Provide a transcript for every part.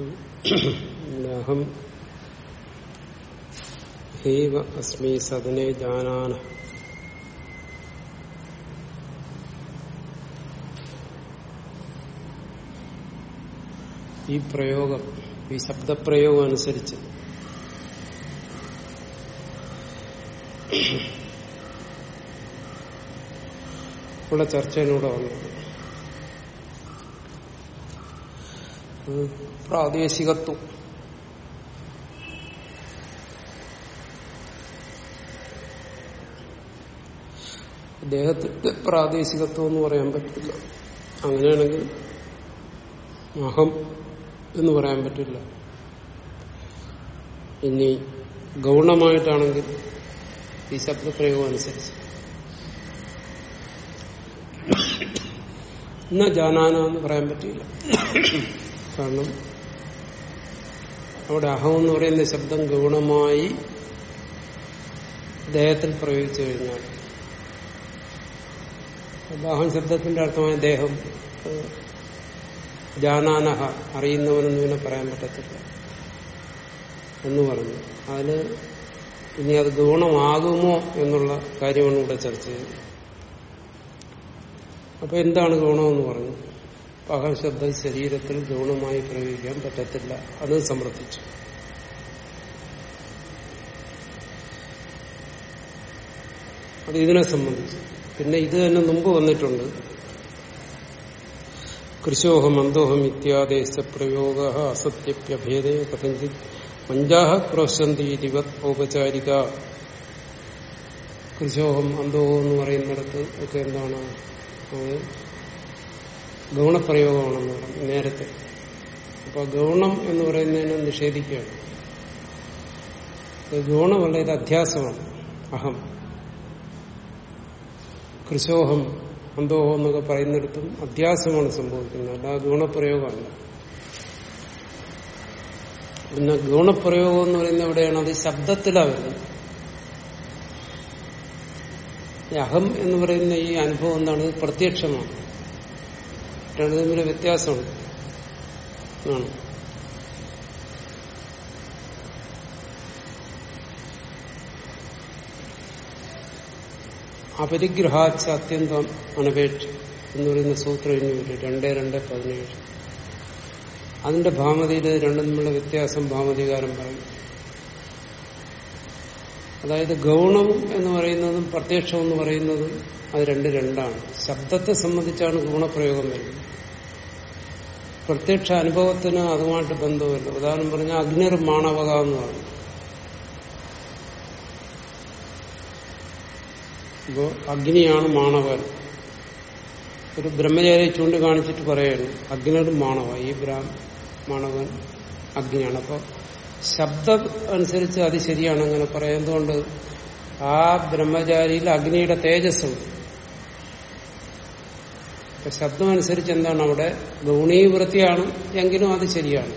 അഹം ഹൈവ അസ്മി സദനെ ജാനാന ഈ പ്രയോഗം ഈ ശബ്ദപ്രയോഗം അനുസരിച്ച്. ഉള്ള ചർച്ചയിലൂടെ വന്നത് അത് പ്രാദേശികത്വം. അദ്ദേഹത്തിന്റെ പ്രാദേശികത്വം എന്ന് പറയാൻ പറ്റില്ല. അങ്ങനെയാണെങ്കിൽ അഹം എന്ന് പറയാൻ പറ്റില്ല. ഇനി ഗൗണമായിട്ടാണെങ്കിൽ ഈ ശബ്ദപ്രയോഗം അനുസരിച്ച്. ഇന്ന് ജാനാന എന്ന് പറയാൻ പറ്റില്ല. കാരണം അവിടെ അഹം എന്ന് പറയുന്ന ശബ്ദം ഗൗണമായി ദേഹത്തിൽ പ്രയോഗിച്ചു കഴിഞ്ഞാൽ. അഹം ശബ്ദത്തിന്റെ അർത്ഥമായ ദേഹം ജാനാനഹ അറിയുന്നവനെന്ന് പിന്നെ പറയാൻ പറ്റത്തില്ല എന്ന് പറഞ്ഞു. അതിന് ഇനി അത് ഗുണമാകുമോ എന്നുള്ള കാര്യമാണ് ഇവിടെ ചർച്ച ചെയ്യുന്നത്. അപ്പൊ എന്താണ് ഗുണമെന്ന് പറഞ്ഞു? അഹം ശബ്ദം ശരീരത്തിൽ ഗൗണമായി പ്രയോഗിക്കാൻ പറ്റത്തില്ല. അത് സമർത്ഥിച്ചു. അത് ഇതിനെ സംബന്ധിച്ച്. പിന്നെ ഇത് തന്നെ മുമ്പ് വന്നിട്ടുണ്ട്. കൃശോഹം അന്തോഹം ഇത്യാദേശ പ്രയോഗ അസത്യപ്യഭേദേ കഥഞ്ചിത് പഞ്ചാഹ ക്രോശന്തി ദിവത് ഔപചാരിക. കൃശോഹം അന്തോഹം എന്ന് പറയുന്നിടത്ത് ഒക്കെ എന്താണ്? അത് ഗൗണപ്രയോഗമാണെന്ന് പറഞ്ഞു നേരത്തെ. അപ്പൊ ഗൗണം എന്ന് പറയുന്നതിനെ നിഷേധിക്കുകയാണ്. ഗൗണമല്ല ഇത് അധ്യാസമാണ്. അഹം. കൃശോഹം അന്തോഹം എന്നൊക്കെ പറയുന്നിടത്തും അധ്യാസമാണ് സംഭവിക്കുന്നത്. അല്ല ഗുണപ്രയോഗമല്ല. പിന്നെ ഗുണപ്രയോഗം എന്ന് പറയുന്നത് എവിടെയാണ്? അത് ശബ്ദത്തിലാണ് അഹം എന്ന് പറയുന്ന ഈ അനുഭവം എന്താണ്? പ്രത്യക്ഷമാണ്. രണ്ടു തമ്മിൽ വ്യത്യാസമുണ്ട്. അപരിഗ്രഹാച്ച അത്യന്തം അനപേക്ഷ എന്ന് പറയുന്ന സൂത്രം ഇനി വരും രണ്ട് രണ്ട് പതിനേഴ്. അതിന്റെ ഭാമതിയിൽ രണ്ടും തമ്മിലുള്ള വ്യത്യാസം ഭാമതികാരം പറയും. അതായത് ഗൗണം എന്ന് പറയുന്നതും പ്രത്യക്ഷം എന്ന് പറയുന്നതും അത് രണ്ട് രണ്ടാണ്. ശബ്ദത്തെ സംബന്ധിച്ചാണ് ഗുണപ്രയോഗം വരുന്നത്. പ്രത്യക്ഷ അനുഭവത്തിന് അതുമായിട്ട് ബന്ധമില്ല ഉദാഹരണം പറഞ്ഞാൽ അഗ്നിർ മാണവക എന്ന് പറഞ്ഞു ഇപ്പോ അഗ്നിയാണ് മാണവൻ. ഒരു ബ്രഹ്മചാരി ചൂണ്ടിക്കാണിച്ചിട്ട് പറയുന്നു അഗ്നിയുടെ മാണവ ഈ മാണവൻ അഗ്നിയാണ്. അപ്പൊ ശബ്ദം അനുസരിച്ച് അത് ശരിയാണ് അങ്ങനെ പറയാം എന്തുകൊണ്ട് ആ ബ്രഹ്മചാരിയിൽ അഗ്നിയുടെ തേജസ്സുണ്ട് ശബ്ദം അനുസരിച്ച് എന്താണ് അവിടെ? ഗൗണീവൃത്തിയാണ് എങ്കിലും അത് ശരിയാണ്.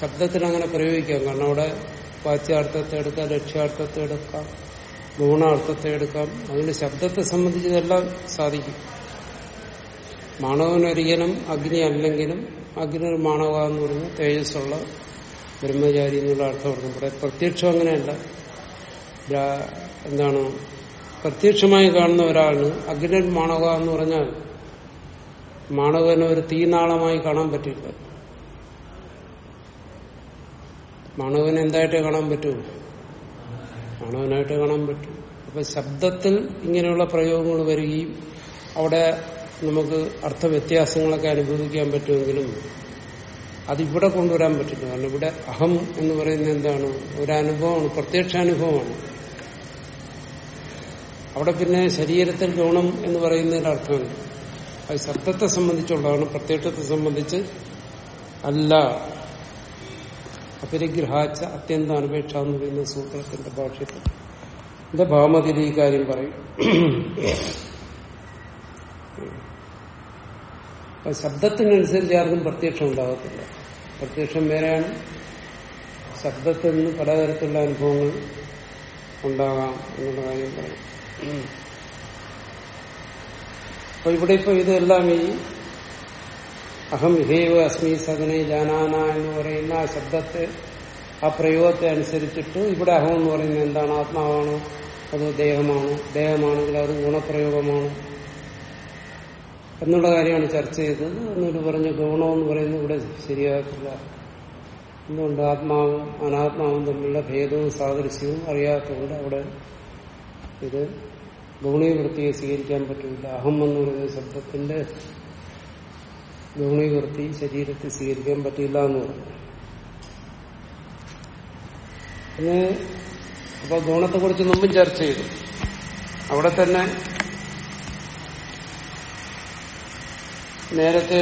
ശബ്ദത്തിൽ അങ്ങനെ പ്രയോഗിക്കാം. കാരണം അവിടെ വാച്യാർത്ഥത്തെ എടുക്കാം ലക്ഷ്യാർത്ഥത്തെ എടുക്കാം ഗുണാർത്ഥത്തെ എടുക്കാം. അതിന് ശബ്ദത്തെ സംബന്ധിച്ചതെല്ലാം സാധിക്കും. മാണവനൊരിക്കലും അഗ്നി അല്ലെങ്കിലും അഗ്നി മാണവ എന്ന് പറഞ്ഞ തേജസ്സുള്ള ബ്രഹ്മചാരി എന്നുള്ള അർത്ഥം അർത്ഥമാണ് ഇവിടെ പ്രത്യക്ഷം അങ്ങനെയല്ല. എന്താണ്? പ്രത്യക്ഷമായി കാണുന്ന ഒരാളിന് അഗ്നൻ മാണവ എന്ന് പറഞ്ഞാൽ മാണവനെ ഒരു തീനാളമായി കാണാൻ പറ്റില്ല. മാണവനെ എന്തായിട്ടേ കാണാൻ പറ്റൂ? മാണവനായിട്ട് കാണാൻ പറ്റൂ. അപ്പൊ ശബ്ദത്തിൽ ഇങ്ങനെയുള്ള പ്രയോഗങ്ങൾ വരികയും അവിടെ നമുക്ക് അർത്ഥവ്യത്യാസങ്ങളൊക്കെ അനുഭവിക്കാൻ പറ്റുമെങ്കിലും അതിവിടെ കൊണ്ടുവരാൻ പറ്റില്ല. കാരണം ഇവിടെ അഹം എന്ന് പറയുന്നത് എന്താണ്? ഒരു അനുഭവമാണ് പ്രത്യക്ഷാനുഭവമാണ്. അവിടെ പിന്നെ ശരീരത്തിൽ ഗുണം എന്ന് പറയുന്നതിന്റെ അർത്ഥമുണ്ട് അത് ശബ്ദത്തെ സംബന്ധിച്ചുള്ളതാണ്. പ്രത്യക്ഷത്തെ സംബന്ധിച്ച് അല്ല. അപരിഗ്രഹാച്ച അത്യന്ത അനപേക്ഷ എന്ന് പറയുന്ന സൂത്രത്തിന്റെ ഭാഷയത്തിൽ എന്റെ ഭാമതിൽ ഈ കാര്യം പറയും. ശബ്ദത്തിനനുസരിച്ച് ആർക്കും പ്രത്യക്ഷം ഉണ്ടാകത്തില്ല പ്രത്യക്ഷം വേറെയാണ്. ശബ്ദത്തിൽ നിന്ന് പലതരത്തിലുള്ള അനുഭവങ്ങൾ ഉണ്ടാകാം എന്നുള്ള കാര്യം പറയും. അപ്പൊ ഇവിടെ ഇപ്പൊ ഇതെല്ലാം ഈ അഹം ഹേവ് അസ്മി സദനെ ജാനാന എന്ന് പറയുന്ന ആ ശബ്ദത്തെ ആ പ്രയോഗത്തെ അനുസരിച്ചിട്ട് ഇവിടെ അഹം എന്ന് പറയുന്നത് എന്താണ്? ആത്മാവാണോ? അതോ ദേഹമാണോ? ദേഹമാണെങ്കിൽ അത് ഗുണപ്രയോഗമാണ്. എന്നുള്ള കാര്യമാണ് ചർച്ച ചെയ്തത്. എന്നിട്ട് പറഞ്ഞ ഗൗണമെന്ന് പറയുന്നത് ഇവിടെ ശരിയാകത്തില്ല എന്തുകൊണ്ട് ആത്മാവും അനാത്മാവും തമ്മിലുള്ള ഭേദവും സാദൃശ്യവും അറിയാത്തതുകൊണ്ട് അവിടെ ഇത് ഗൗണീവൃത്തിയെ സ്വീകരിക്കാൻ പറ്റില്ല അഹം എന്ന് പറയുന്ന ശബ്ദത്തിന്റെ ഗൗണീവൃത്തി ശരീരത്തിൽ സ്വീകരിക്കാൻ പറ്റില്ല എന്ന് പറഞ്ഞു. അപ്പൊ ഗുണത്തെ കുറിച്ച് മുമ്പും ചർച്ച ചെയ്തു. അവിടെ തന്നെ നേരത്തെ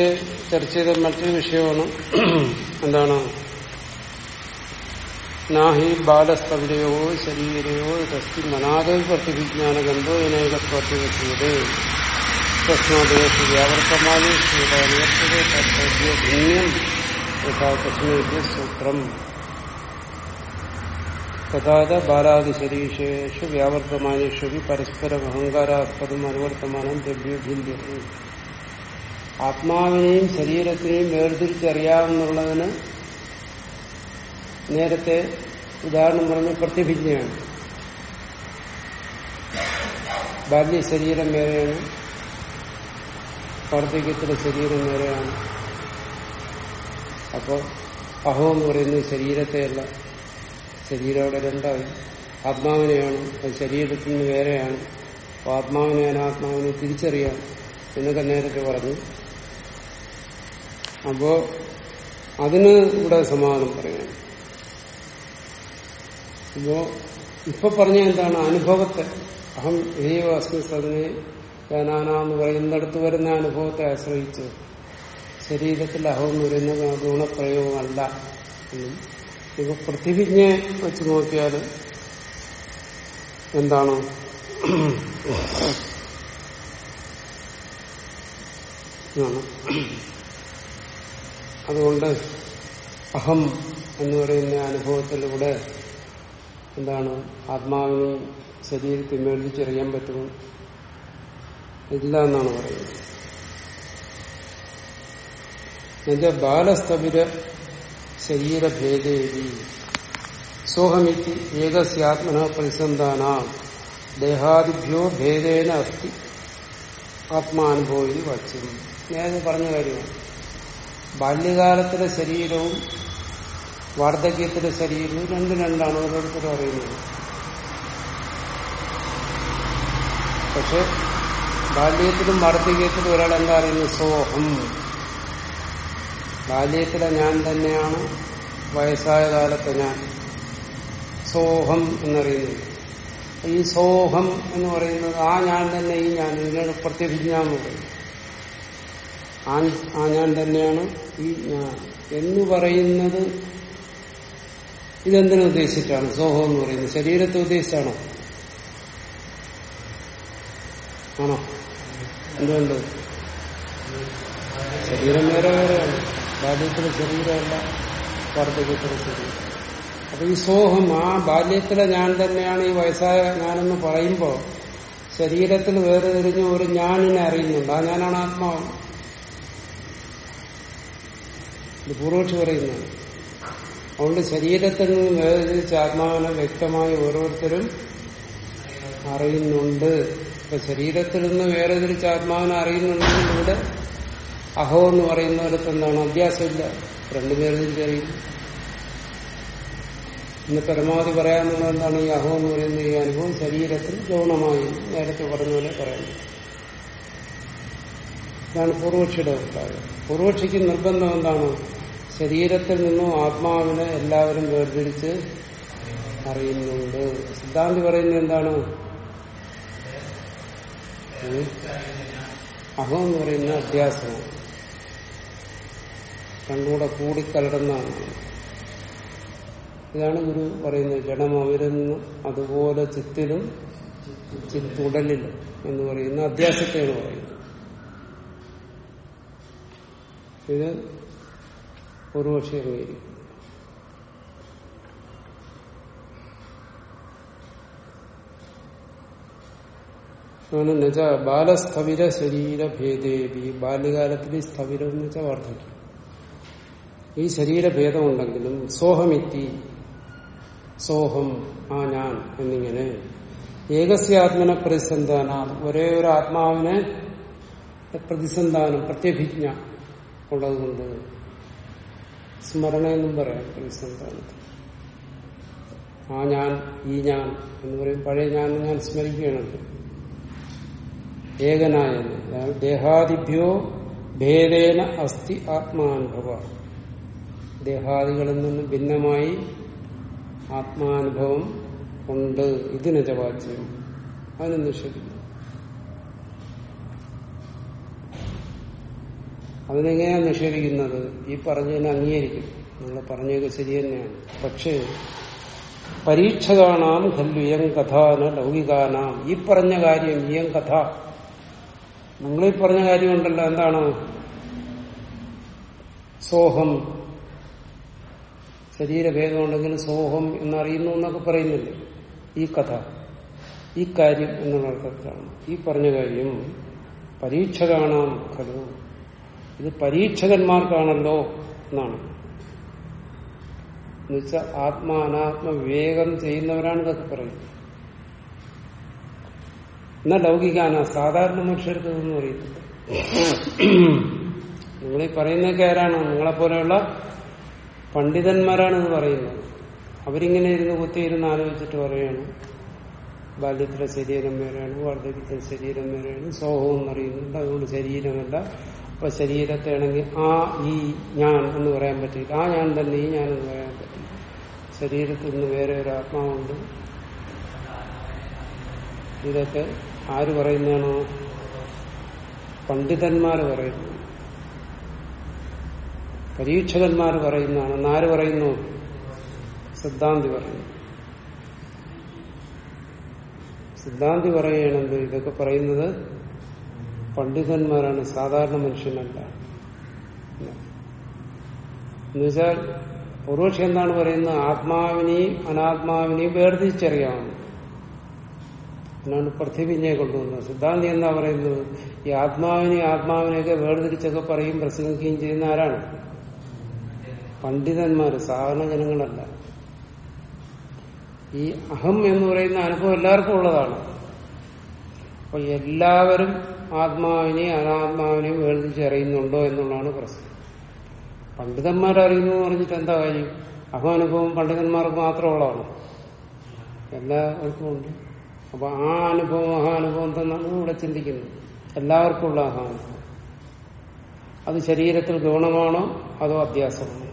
ചർച്ച ചെയ്ത മറ്റൊരു വിഷയമാണ് എന്താണ്? നാഹി ബാലസ്തവിലയോ ശരീരയോ തസ്തി മനാദവി പ്രതിവച്ചത് തസ്മാദേശ വ്യാവർത്തമാനേ ശ്രീതാനിയർത്തത് കർത്തവ്യ ഭിന്നം യഥാ കശ്മീര്യ സൂത്രം. തഥാച ബാലാദിശരീഷേഷു വ്യാവർത്തമാനേഷു പരസ്പരം അഹങ്കാരാസ്പദം അനുവർത്തമാനം ദ്രവ്യഭിന്യത ആത്മാവിനെയും ശരീരത്തിനെയും വേർതിരിച്ചറിയാവുന്നുള്ളതിന് നേരത്തെ ഉദാഹരണം പറഞ്ഞ പ്രതിഭിജ്ഞയാണ്. ബാല്യ ശരീരം വേറെയാണ്. വാർദ്ധക്യത്തിലെ ശരീരം വേറെയാണ്. അപ്പോൾ അഹോ എന്ന് പറയുന്നത് ശരീരത്തെയല്ല. ശരീരം അവിടെ രണ്ടായി. ആത്മാവിനെയാണ്. അത് ശരീരത്തിൽ നിന്ന് വേറെയാണ്. അപ്പോൾ ആത്മാവിനെ അനാത്മാവിനെ തിരിച്ചറിയാം എന്നൊക്കെ നേരത്തെ പറഞ്ഞു. അപ്പോ അതിന് ഇവിടെ സമാധാനം പറയണം അപ്പോ ഇപ്പൊ പറഞ്ഞ എന്താണ്? അനുഭവത്തെ. അഹം ഏവ അസ്മി സദനെ ഞാനാണെന്ന് പറയുന്നിടത്ത് വരുന്ന അനുഭവത്തെ ആശ്രയിച്ച് ശരീരത്തിൽ അഹം എന്ന് പറയുന്നത് ഗുണപ്രയോഗമല്ല എന്നും ഇപ്പൊ പ്രതിവിജ്ഞയെ വെച്ച് നോക്കിയാൽ എന്താണ്? ആണ് അതുകൊണ്ട് അഹം എന്ന് പറയുന്ന അനുഭവത്തിലൂടെ എന്താണ് ആത്മാവിനെയും ശരീരത്തിൽ മേടിച്ചറിയാൻ പറ്റുമോ ഇല്ല എന്നാണ് പറയുന്നത്. എന്നുവെച്ചാൽ ബാലസ്തവിര ശരീരഭേദേവി സോഹമിത്തി ഏകസ്യാത്മന പ്രതിസന്ധാന ദേഹാദിഭ്യോ ഭേദേന അസ്തി ആത്മാനുഭവി വച്ചും. നേരത്തെ പറഞ്ഞ കാര്യമാണ്. ബാല്യകാലത്തിലെ ശരീരവും വാർദ്ധക്യത്തിലെ ശരീരവും രണ്ടും രണ്ടാണ് ഓരോരുത്തരും അറിയുന്നത് പക്ഷെ ബാല്യത്തിലും വാർദ്ധക്യത്തിലും ഒരാൾ എന്താ അറിയുന്നത് സോഹം. ബാല്യത്തിലെ ഞാൻ തന്നെയാണ് വയസ്സായ കാലത്തെ ഞാൻ. സോഹം എന്നറിയുന്നത്. ഈ സോഹം എന്ന് പറയുന്നത് ആ ഞാൻ തന്നെ ഈ ഞാൻ. ഇതിനോട് പ്രത്യഭിജ്ഞ എന്ന് പറയും ആ ഞാൻ തന്നെയാണ് ഈ ഞാൻ എന്ന് പറയുന്നത് ഇതെന്തിനു ഉദ്ദേശിച്ചിട്ടാണ്? സോഹം എന്ന് പറയുന്നത്. ശരീരത്തെ ഉദ്ദേശിച്ചാണോ? ആണോ? എന്തുകൊണ്ട് ശരീരം വേറെ വേറെയാണ്. ബാല്യത്തിലെ ശരീരമല്ല വാർദ്ധക്യത്തിലെ ശരീരം. അപ്പൊ ഈ സോഹം ആ ബാല്യത്തിലെ ഞാൻ തന്നെയാണ് ഈ വയസ്സായ ഞാനെന്ന് പറയുമ്പോൾ ശരീരത്തിൽ വേറെ തിരിഞ്ഞ് ഒരു ഞാനിനെ അറിയുന്നുണ്ട്. ആ ഞാനാണ് ആത്മാവ്. ഇത് പൂർവക്ഷി പറയുന്നു അതുകൊണ്ട് ശരീരത്തിൽ നിന്ന് വേദനിച്ച് ആത്മാവിനെ വ്യക്തമായി ഓരോരുത്തരും അറിയുന്നുണ്ട്. ഇപ്പൊ ശരീരത്തിൽ നിന്ന് വേറെ തിരിച്ച് ആത്മാവിനെ അറിയുന്നുണ്ടെങ്കിൽ ഇവിടെ അഹോ എന്ന് പറയുന്നിടത്ത് എന്താണ് അഭ്യാസമില്ല. രണ്ടുപേരെ തിരിച്ചറിയും ഇന്ന് പരമാവധി പറയാമെന്നുള്ളത് എന്താണ്? ഈ അഹോ എന്ന് പറയുന്ന ഈ അനുഭവം ശരീരത്തിൽ ഗൗണമായി നേരത്തെ പറഞ്ഞ പോലെ പറയുന്നത് ഇതാണ് പൂർവക്ഷിയുടെ അഭിപ്രായം. പൂർവക്ഷിക്ക് നിർബന്ധം എന്താണ്? ശരീരത്തിൽ നിന്നും ആത്മാവിനെ എല്ലാവരും വേർതിരിച്ച് അറിയുന്നുണ്ട്. സിദ്ധാന്തി പറയുന്നത് എന്താണ്? അഹം എന്ന് പറയുന്ന അഭ്യാസമാണ് രണ്ടുകൂടെ കൂടിക്കലടുന്നതാണ് ഇതാണ് ഗുരു പറയുന്നത്. ജഡം അവരുന്ന് അതുപോലെ ചിത്തിലും ചിത്തുടലിലും എന്ന് പറയുന്ന അധ്യാസത്തെയാണ് പറയുന്നത്. ഇത് പൂർവക്ഷി അംഗീകരിക്കും എന്നുവെച്ചാ ബാലസ്ഥവിര ശരീരഭേദേവി ബാല്യകാലത്തിൽ സ്ഥവിരം എന്ന് വെച്ചാൽ വർദ്ധിക്കും. ഈ ശരീരഭേദം ഉണ്ടെങ്കിലും സോഹമിത്തി സോഹം ആ ഞാൻ എന്നിങ്ങനെ ഏകസ്യാത്മന പ്രതിസന്ധാന ഒരേ ഒരു ആത്മാവിനെ പ്രതിസന്ധാനം പ്രത്യഭിജ്ഞ ഉള്ളതുകൊണ്ട് സ്മരണ എന്നും പറയാം പ്രതിസന്ധാനത്തിൽ ആ ഞാൻ ഈ ഞാൻ എന്ന് പറയും. പഴയ ഞാൻ ഞാൻ സ്മരിക്കുകയാണ്. ഏകനായ ദേഹാദിഭ്യോ ഭേദേന അസ്ഥി ആത്മാനുഭവ ദേഹാദികളിൽ നിന്ന് ഭിന്നമായി ആത്മാനുഭവം ഉണ്ട്. ഇതിനെ ചവാച്യം അതിനെ നിഷേധിക്കുന്നു. അതിനെങ്ങനെയാണ് നിഷേധിക്കുന്നത്? ഈ പറഞ്ഞതിനെ അംഗീകരിക്കും. നിങ്ങൾ പറഞ്ഞതൊക്കെ ശരി തന്നെയാണ്. പക്ഷേ പരീക്ഷകാണാം ഖല്ലു യം കഥാന ലൗകികാനാം. ഈ പറഞ്ഞ കാര്യം ഇയം കഥ. നിങ്ങളീ പറഞ്ഞ കാര്യമുണ്ടല്ലോ എന്താണ്? സോഹം. ശരീരഭേദമുണ്ടെങ്കിൽ സോഹം എന്നറിയുന്നു എന്നൊക്കെ പറയുന്നില്ലേ ഈ കഥ. ഈ കാര്യം എന്നുള്ള അർത്ഥത്തിലാണ്. ഈ പറഞ്ഞ കാര്യം പരീക്ഷകാണാം ഖലു ഇത് പരീക്ഷകന്മാർക്കാണല്ലോ എന്നാണ്. എന്നുവെച്ചാൽ ആത്മ അനാത്മ വിവേകം ചെയ്യുന്നവരാണ് ഇതൊക്കെ പറയുന്നത് എന്നാ ലൗകികാന സാധാരണ മനുഷ്യർക്ക് ഇതൊന്നും അറിയത്തില്ല. നിങ്ങളീ പറയുന്നതൊക്കെ ആരാണ്? നിങ്ങളെപ്പോലെയുള്ള പണ്ഡിതന്മാരാണ് ഇത് പറയുന്നത്. അവരിങ്ങനെ ഇരുന്ന് കുത്തിയിരുന്ന് ആലോചിച്ചിട്ട് പറയാണ്. ബാല്യത്തിലെ ശരീരം വേറെയാണ് വാർദ്ധക്യത്തിലെ ശരീരം വേറെയാണ് സോഹം എന്നറിയുന്നുണ്ട്. അതുകൊണ്ട് ശരീരമല്ല അപ്പൊ ശരീരത്തെ ആണെങ്കിൽ ആ ഈ ഞാൻ എന്ന് പറയാൻ പറ്റില്ല. ആ ഞാൻ തന്നെ ഈ ഞാൻ എന്ന് പറയാൻ പറ്റില്ല. ശരീരത്തിൽ നിന്ന് വേറെ ഒരു ആത്മാവുണ്ട്. ഇതൊക്കെ ആര് പറയുന്നതാണോ? പണ്ഡിതന്മാർ പറയുന്നു. പരീക്ഷകന്മാർ പറയുന്നതാണ്. ആര് പറയുന്നു? സിദ്ധാന്തി പറയുന്നു. സിദ്ധാന്തി പറയുകയാണെന്ത്? ഇതൊക്കെ പറയുന്നത് പണ്ഡിതന്മാരാണ് സാധാരണ മനുഷ്യനല്ല. എന്നുവെച്ചാൽ പൂർവക്ഷി എന്താണ് പറയുന്നത്? ആത്മാവിനെയും അനാത്മാവിനെയും വേർതിരിച്ചറിയാവുന്നു. എന്നാണ് പ്രതിഭിജ്ഞയെ കൊണ്ടുവന്നത്. സിദ്ധാന്തി എന്താ പറയുന്നത്? ഈ ആത്മാവിനെയും ആത്മാവിനെയൊക്കെ വേർതിരിച്ചൊക്കെ പറയും പ്രസംഗിക്കുകയും ചെയ്യുന്ന ആരാണ്? പണ്ഡിതന്മാര് സാധാരണ ജനങ്ങളല്ല. ഈ അഹം എന്ന് പറയുന്ന അനുഭവം എല്ലാവർക്കും ഉള്ളതാണ്. അപ്പൊ എല്ലാവരും ആത്മാവിനെയും അനാത്മാവിനെയും വേർതിരിച്ചറിയുന്നുണ്ടോ എന്നുള്ളതാണ് പ്രശ്നം. പണ്ഡിതന്മാരറിയുന്നു എന്ന് പറഞ്ഞിട്ട് എന്താ കാര്യം? അഹമനുഭവം പണ്ഡിതന്മാർക്ക് മാത്രമുള്ളതാണ് എല്ലാവർക്കും ഉണ്ട്. അപ്പൊ ആ അനുഭവം അഹാനുഭവം തന്നാണ് ഇവിടെ ചിന്തിക്കുന്നത്. എല്ലാവർക്കും ഉള്ള അഹാനുഭവം. അത് ശരീരത്തിൽ ഗുണമാണോ അതോ അത്യാസമാണോ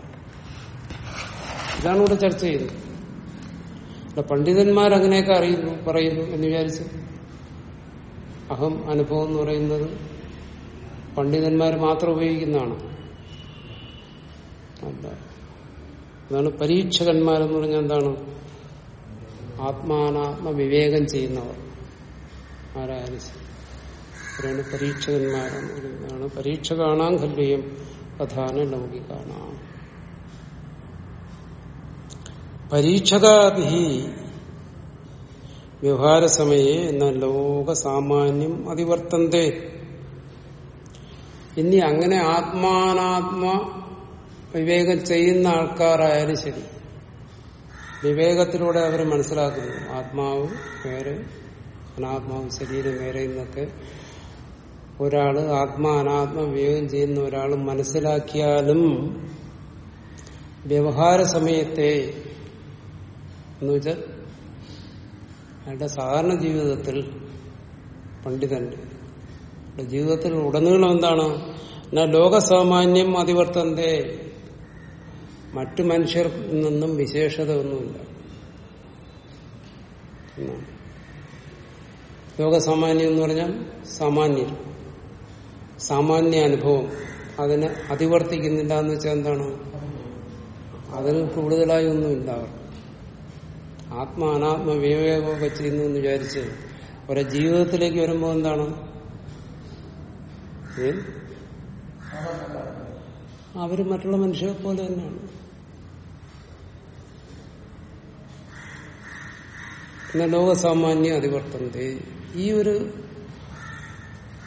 ഇതാണ് ഇവിടെ ചർച്ച ചെയ്യുന്നത് പണ്ഡിതന്മാർ അങ്ങനെയൊക്കെ അറിയുന്നു പറയുന്നു എന്ന് വിചാരിച്ച് അഹം അനുഭവം എന്ന് പറയുന്നത് പണ്ഡിതന്മാർ മാത്രം ഉപയോഗിക്കുന്നതാണ്. അതാണ് പരീക്ഷകന്മാരെന്ന് പറഞ്ഞാൽ എന്താണ്? ആത്മാനാത്മ വിവേകം ചെയ്യുന്നവർ. ആരായാലും പരീക്ഷകന്മാരെന്ന് പറയുന്നതാണ്. പരീക്ഷ കാണാൻ കല്യം പ്രധാന ലൗകികാണാം. പരീക്ഷകാഭി വ്യവഹാരസമയെ എന്ന ലോകസാമാന്യം അതിവർത്തന്തേ. ഇനി അങ്ങനെ ആത്മാനാത്മ വിവേകം ചെയ്യുന്ന ആൾക്കാരായാലും ശരി. വിവേകത്തിലൂടെ അവർ മനസ്സിലാക്കുന്നു. ആത്മാവ് വേറെ അനാത്മാവ് ശരീരം വേറെ എന്നൊക്കെ ഒരാൾ ആത്മാ അനാത്മ വിവേകം ചെയ്യുന്ന ഒരാൾ മനസ്സിലാക്കിയാലും വ്യവഹാര സമയത്തെ എന്ന് വെച്ചാൽ അയാളുടെ സാധാരണ ജീവിതത്തിൽ പണ്ഡിതന്റെ ജീവിതത്തിൽ ഉടനീളം എന്താണ്? എന്നാൽ ലോകസാമാന്യം അതിവർത്തന്റെ മറ്റു മനുഷ്യർ നിന്നും വിശേഷത ഒന്നുമില്ല ലോകസാമാന്യം എന്ന് പറഞ്ഞാൽ സാമാന്യ. സാമാന്യ അനുഭവം. അതിനെ അതിവർത്തിക്കുന്നില്ല എന്ന് വെച്ചാൽ എന്താണ്? അതിന് കൂടുതലായി ഒന്നുമില്ല അവർ ആത്മ അനാത്മ വിവേകമൊക്കെ ചെയ്യുന്നു എന്ന് വിചാരിച്ച് അവരെ ജീവിതത്തിലേക്ക് വരുമ്പോൾ എന്താണ്? അവർ മറ്റുള്ള മനുഷ്യരെ പോലെ തന്നെയാണ്. എന്നാൽ ലോകസാമാന്യ അതിവർത്തനത്തെ ഈ ഒരു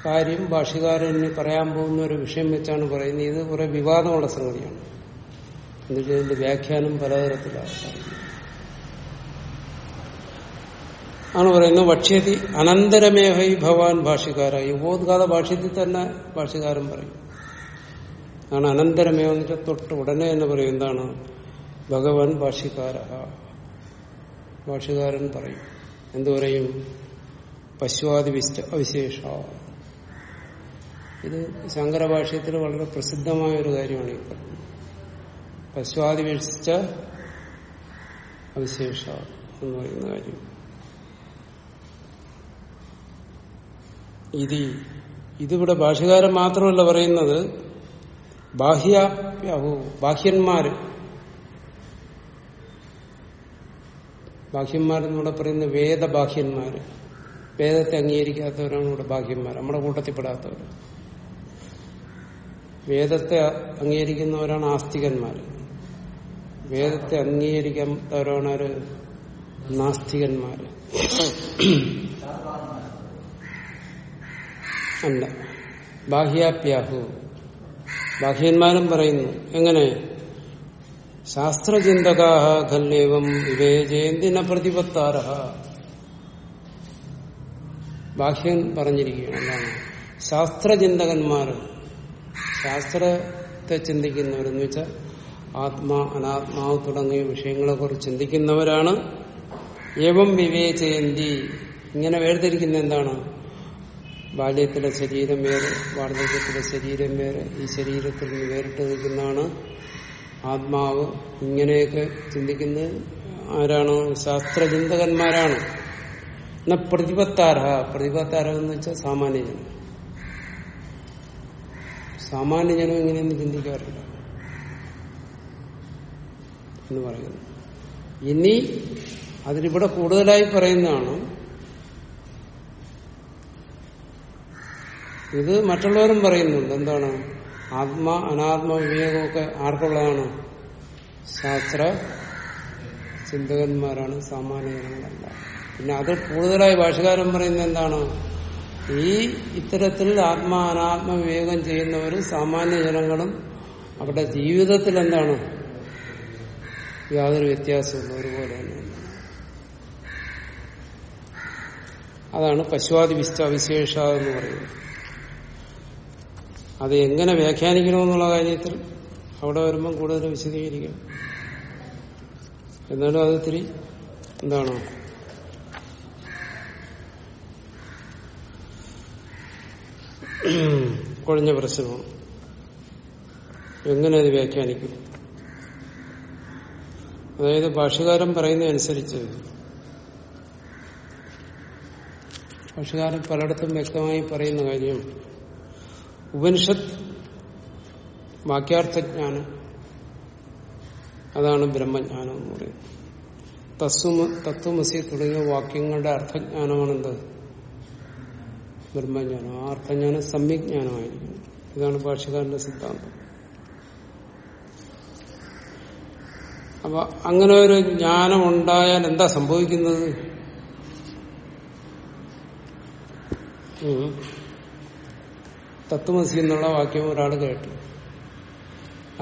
കാര്യം ഭാഷകാരന് പറയാൻ പോകുന്ന ഒരു വിഷയം വെച്ചാണ് പറയുന്നത്. ഇത് കുറെ വിവാദമുള്ള സംഗതിയാണ്. എന്നുവെച്ചാൽ ഇതിന്റെ വ്യാഖ്യാനം പലതരത്തിലാണ് ആണ് പറയുന്നത് ഭക്ഷ്യതി അനന്തരമേഹൈ ഭവാൻ ഭാഷകാര യുവോദ്ഘാത ഭാഷ്യത്തിൽ തന്നെ ഭാഷ്യകാരൻ പറയും. ആണ് അനന്തരമേഹ എന്ന് വെച്ചാൽ തൊട്ട് ഉടനെ എന്ന് പറയും. എന്താണ്? ഭഗവാൻ ഭാഷ്യകാര ഭാഷ്യകാരൻ പറയും. എന്തു പറയും? പശുവാദി വിശ അവിശേഷ. ഇത് ശങ്കര ഭാഷ്യത്തിൽ വളരെ പ്രസിദ്ധമായ ഒരു കാര്യമാണ് ഈ പറയുന്നത് പശുവാദി വിശിച്ച അവിശേഷ എന്ന് പറയുന്ന കാര്യം. ഇത്. ഇതിവിടെ ഭാഷകാരൻ മാത്രമല്ല പറയുന്നത് ബാഹ്യ ബാഹ്യന്മാര്. ബാഹ്യന്മാരെന്നിവിടെ പറയുന്ന വേദബാഹ്യന്മാര്. വേദത്തെ അംഗീകരിക്കാത്തവരാണ് ഇവിടെ ബാഹ്യന്മാർ നമ്മുടെ കൂട്ടത്തിൽപ്പെടാത്തവർ വേദത്തെ അംഗീകരിക്കുന്നവരാണ് ആസ്തികന്മാര്. വേദത്തെ അംഗീകരിക്കാത്തവരാണ് നാസ്തികന്മാർ അല്ല ബാഹ്യാപ്യാഹു. ബാഹ്യന്മാരും പറയുന്നു എങ്ങനെ? ശാസ്ത്രചിന്തകാഹ ഖല്ലേവം വിവേചയന്തിന പ്രതിപത്താരഹ. ബാഹ്യൻ പറഞ്ഞിരിക്കുകയാണ് എന്താണ്? ശാസ്ത്രചിന്തകന്മാർ ശാസ്ത്രത്തെ ചിന്തിക്കുന്നവരെന്ന് വെച്ചാൽ ആത്മാ അനാത്മാവ് തുടങ്ങിയ വിഷയങ്ങളെക്കുറിച്ച് ചിന്തിക്കുന്നവരാണ്. ഏവം വിവേചയന്തി. ഇങ്ങനെ വേർതിരിക്കുന്ന എന്താണ്? ബാല്യത്തിലെ ശരീരം വേറെ വാർദ്ധക്യത്തിലെ ശരീരം വേറെ ഈ ശരീരത്തിൽ നിന്ന് വേറിട്ട് നിൽക്കുന്നതാണ് ആത്മാവ്. ഇങ്ങനെയൊക്കെ ചിന്തിക്കുന്നത് ആരാണ്? ശാസ്ത്രചിന്തകന്മാരാണ്. എന്നാ പ്രതിപത്താർഹ എന്ന് വെച്ചാൽ സാമാന്യജനം സാമാന്യജനം ഇങ്ങനെയൊന്നും ചിന്തിക്കാറില്ല എന്ന് പറയുന്നു. ഇനി അതിലിവിടെ കൂടുതലായി പറയുന്നതാണ് ഇത് മറ്റുള്ളവരും പറയുന്നുണ്ട്. എന്താണ്? ആത്മ അനാത്മ വിവേകമൊക്കെ ആർക്കുള്ളതാണ്? ശാസ്ത്ര ചിന്തകന്മാരാണ് സാമാന്യ ജനങ്ങളല്ല പിന്നെ അത് കൂടുതലായി ഭാഷകാരം പറയുന്നത് എന്താണ്? ഈ ഇത്തരത്തിൽ ആത്മാ അനാത്മ വിവേകം ചെയ്യുന്നവരും സാമാന്യ ജനങ്ങളും അവരുടെ ജീവിതത്തിൽ എന്താണ്? യാതൊരു വ്യത്യാസമില്ല ഒരുപോലെ തന്നെയാണ്. അതാണ് പശുവാദി വിശേഷ എന്ന് പറയുന്നത്. അത് എങ്ങനെ വ്യാഖ്യാനിക്കണമെന്നുള്ള കാര്യത്തിൽ അവിടെ വരുമ്പം കൂടുതൽ വിശദീകരിക്കും എന്നാലും അത് ഇത്തിരി എന്താണോ? കുഴഞ്ഞ പ്രശ്നമാണ്. എങ്ങനെ അത് വ്യാഖ്യാനിക്കും? അതായത് ഭാഷകാരൻ പറയുന്നതനുസരിച്ച്. ഭാഷകാരൻ പലയിടത്തും വ്യക്തമായി പറയുന്ന കാര്യം ഉപനിഷത്ത് വാക്യാർത്ഥജ്ഞാനം. അതാണ് ബ്രഹ്മജ്ഞാനം എന്ന് പറയുന്നത്. തസ്വമ തത്വമസി തുടങ്ങിയ വാക്യങ്ങളുടെ അർത്ഥജ്ഞാനമാണ് എന്ത് ബ്രഹ്മജ്ഞാനം. ആ അർത്ഥജ്ഞാനം സമ്യജ്ഞാനമായിരിക്കും ഇതാണ് ഭാഷകാരന്റെ സിദ്ധാന്തം. അപ്പൊ അങ്ങനെ ഒരു ജ്ഞാനം ഉണ്ടായാൽ എന്താ സംഭവിക്കുന്നത്. തത്വമസി എന്നുള്ള വാക്യം ഒരാൾ കേട്ടു.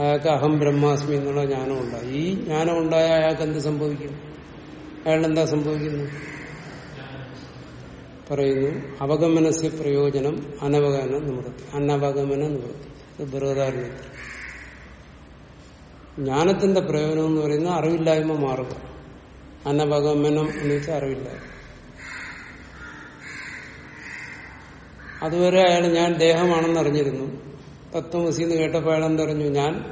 അയാൾക്ക് അഹം ബ്രഹ്മാസ്മി എന്നുള്ള ജ്ഞാനം ഉണ്ടായി. ഈ ജ്ഞാനം ഉണ്ടായ അയാൾക്ക് എന്ത് സംഭവിക്കും? അയാൾ എന്താ സംഭവിക്കുന്നു? പറയുന്നു അവഗമനസ്യ പ്രയോജനം അനവഗമന നിവൃത്തി. അനവഗമന നിവൃത്തി. ഇത് ബൃഹദാരണത്തിൽ ജ്ഞാനത്തിന്റെ പ്രയോജനം എന്ന് പറയുന്നത് അറിവില്ലായ്മ മാറുക. അനവഗമനം എന്ന് വെച്ചാൽ അറിവില്ലായ്മ. അതുവരെ അയാൾ ഞാൻ ദേഹമാണെന്ന് അറിഞ്ഞിരുന്നു തത്വമസി എന്ന് കേട്ടപ്പോൾ അയാൾ എന്തറിഞ്ഞു? ഞാൻ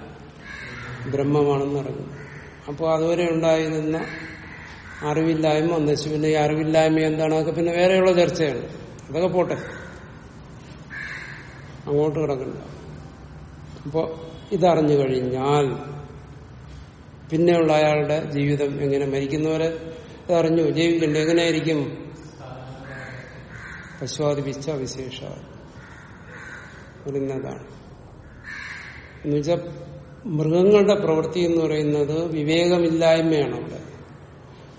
ബ്രഹ്മമാണെന്ന് അറിഞ്ഞു അപ്പോൾ അതുവരെ ഉണ്ടായിരുന്ന അറിവില്ലായ്മ നശിച്ചു പിന്നെ ഈ അറിവില്ലായ്മ എന്താണ്? അതൊക്കെ പിന്നെ വേറെയുള്ള ചർച്ചയാണ്. അതൊക്കെ പോട്ടെ. അങ്ങോട്ട് കിടക്കണ്ട. അപ്പോൾ ഇതറിഞ്ഞു കഴിഞ്ഞാൽ പിന്നെയുള്ള അയാളുടെ ജീവിതം എങ്ങനെ മരിക്കുന്നവരെ ഇതറിഞ്ഞു. ജീവിക്കണ്ടേ എങ്ങനെയായിരിക്കും? പശ്വാദിപ്പിച്ച വിശേഷ പറയുന്നതാണ് എന്നുവെച്ചാൽ മൃഗങ്ങളുടെ പ്രവൃത്തി എന്ന് പറയുന്നത് വിവേകമില്ലായ്മയാണ് അവിടെ.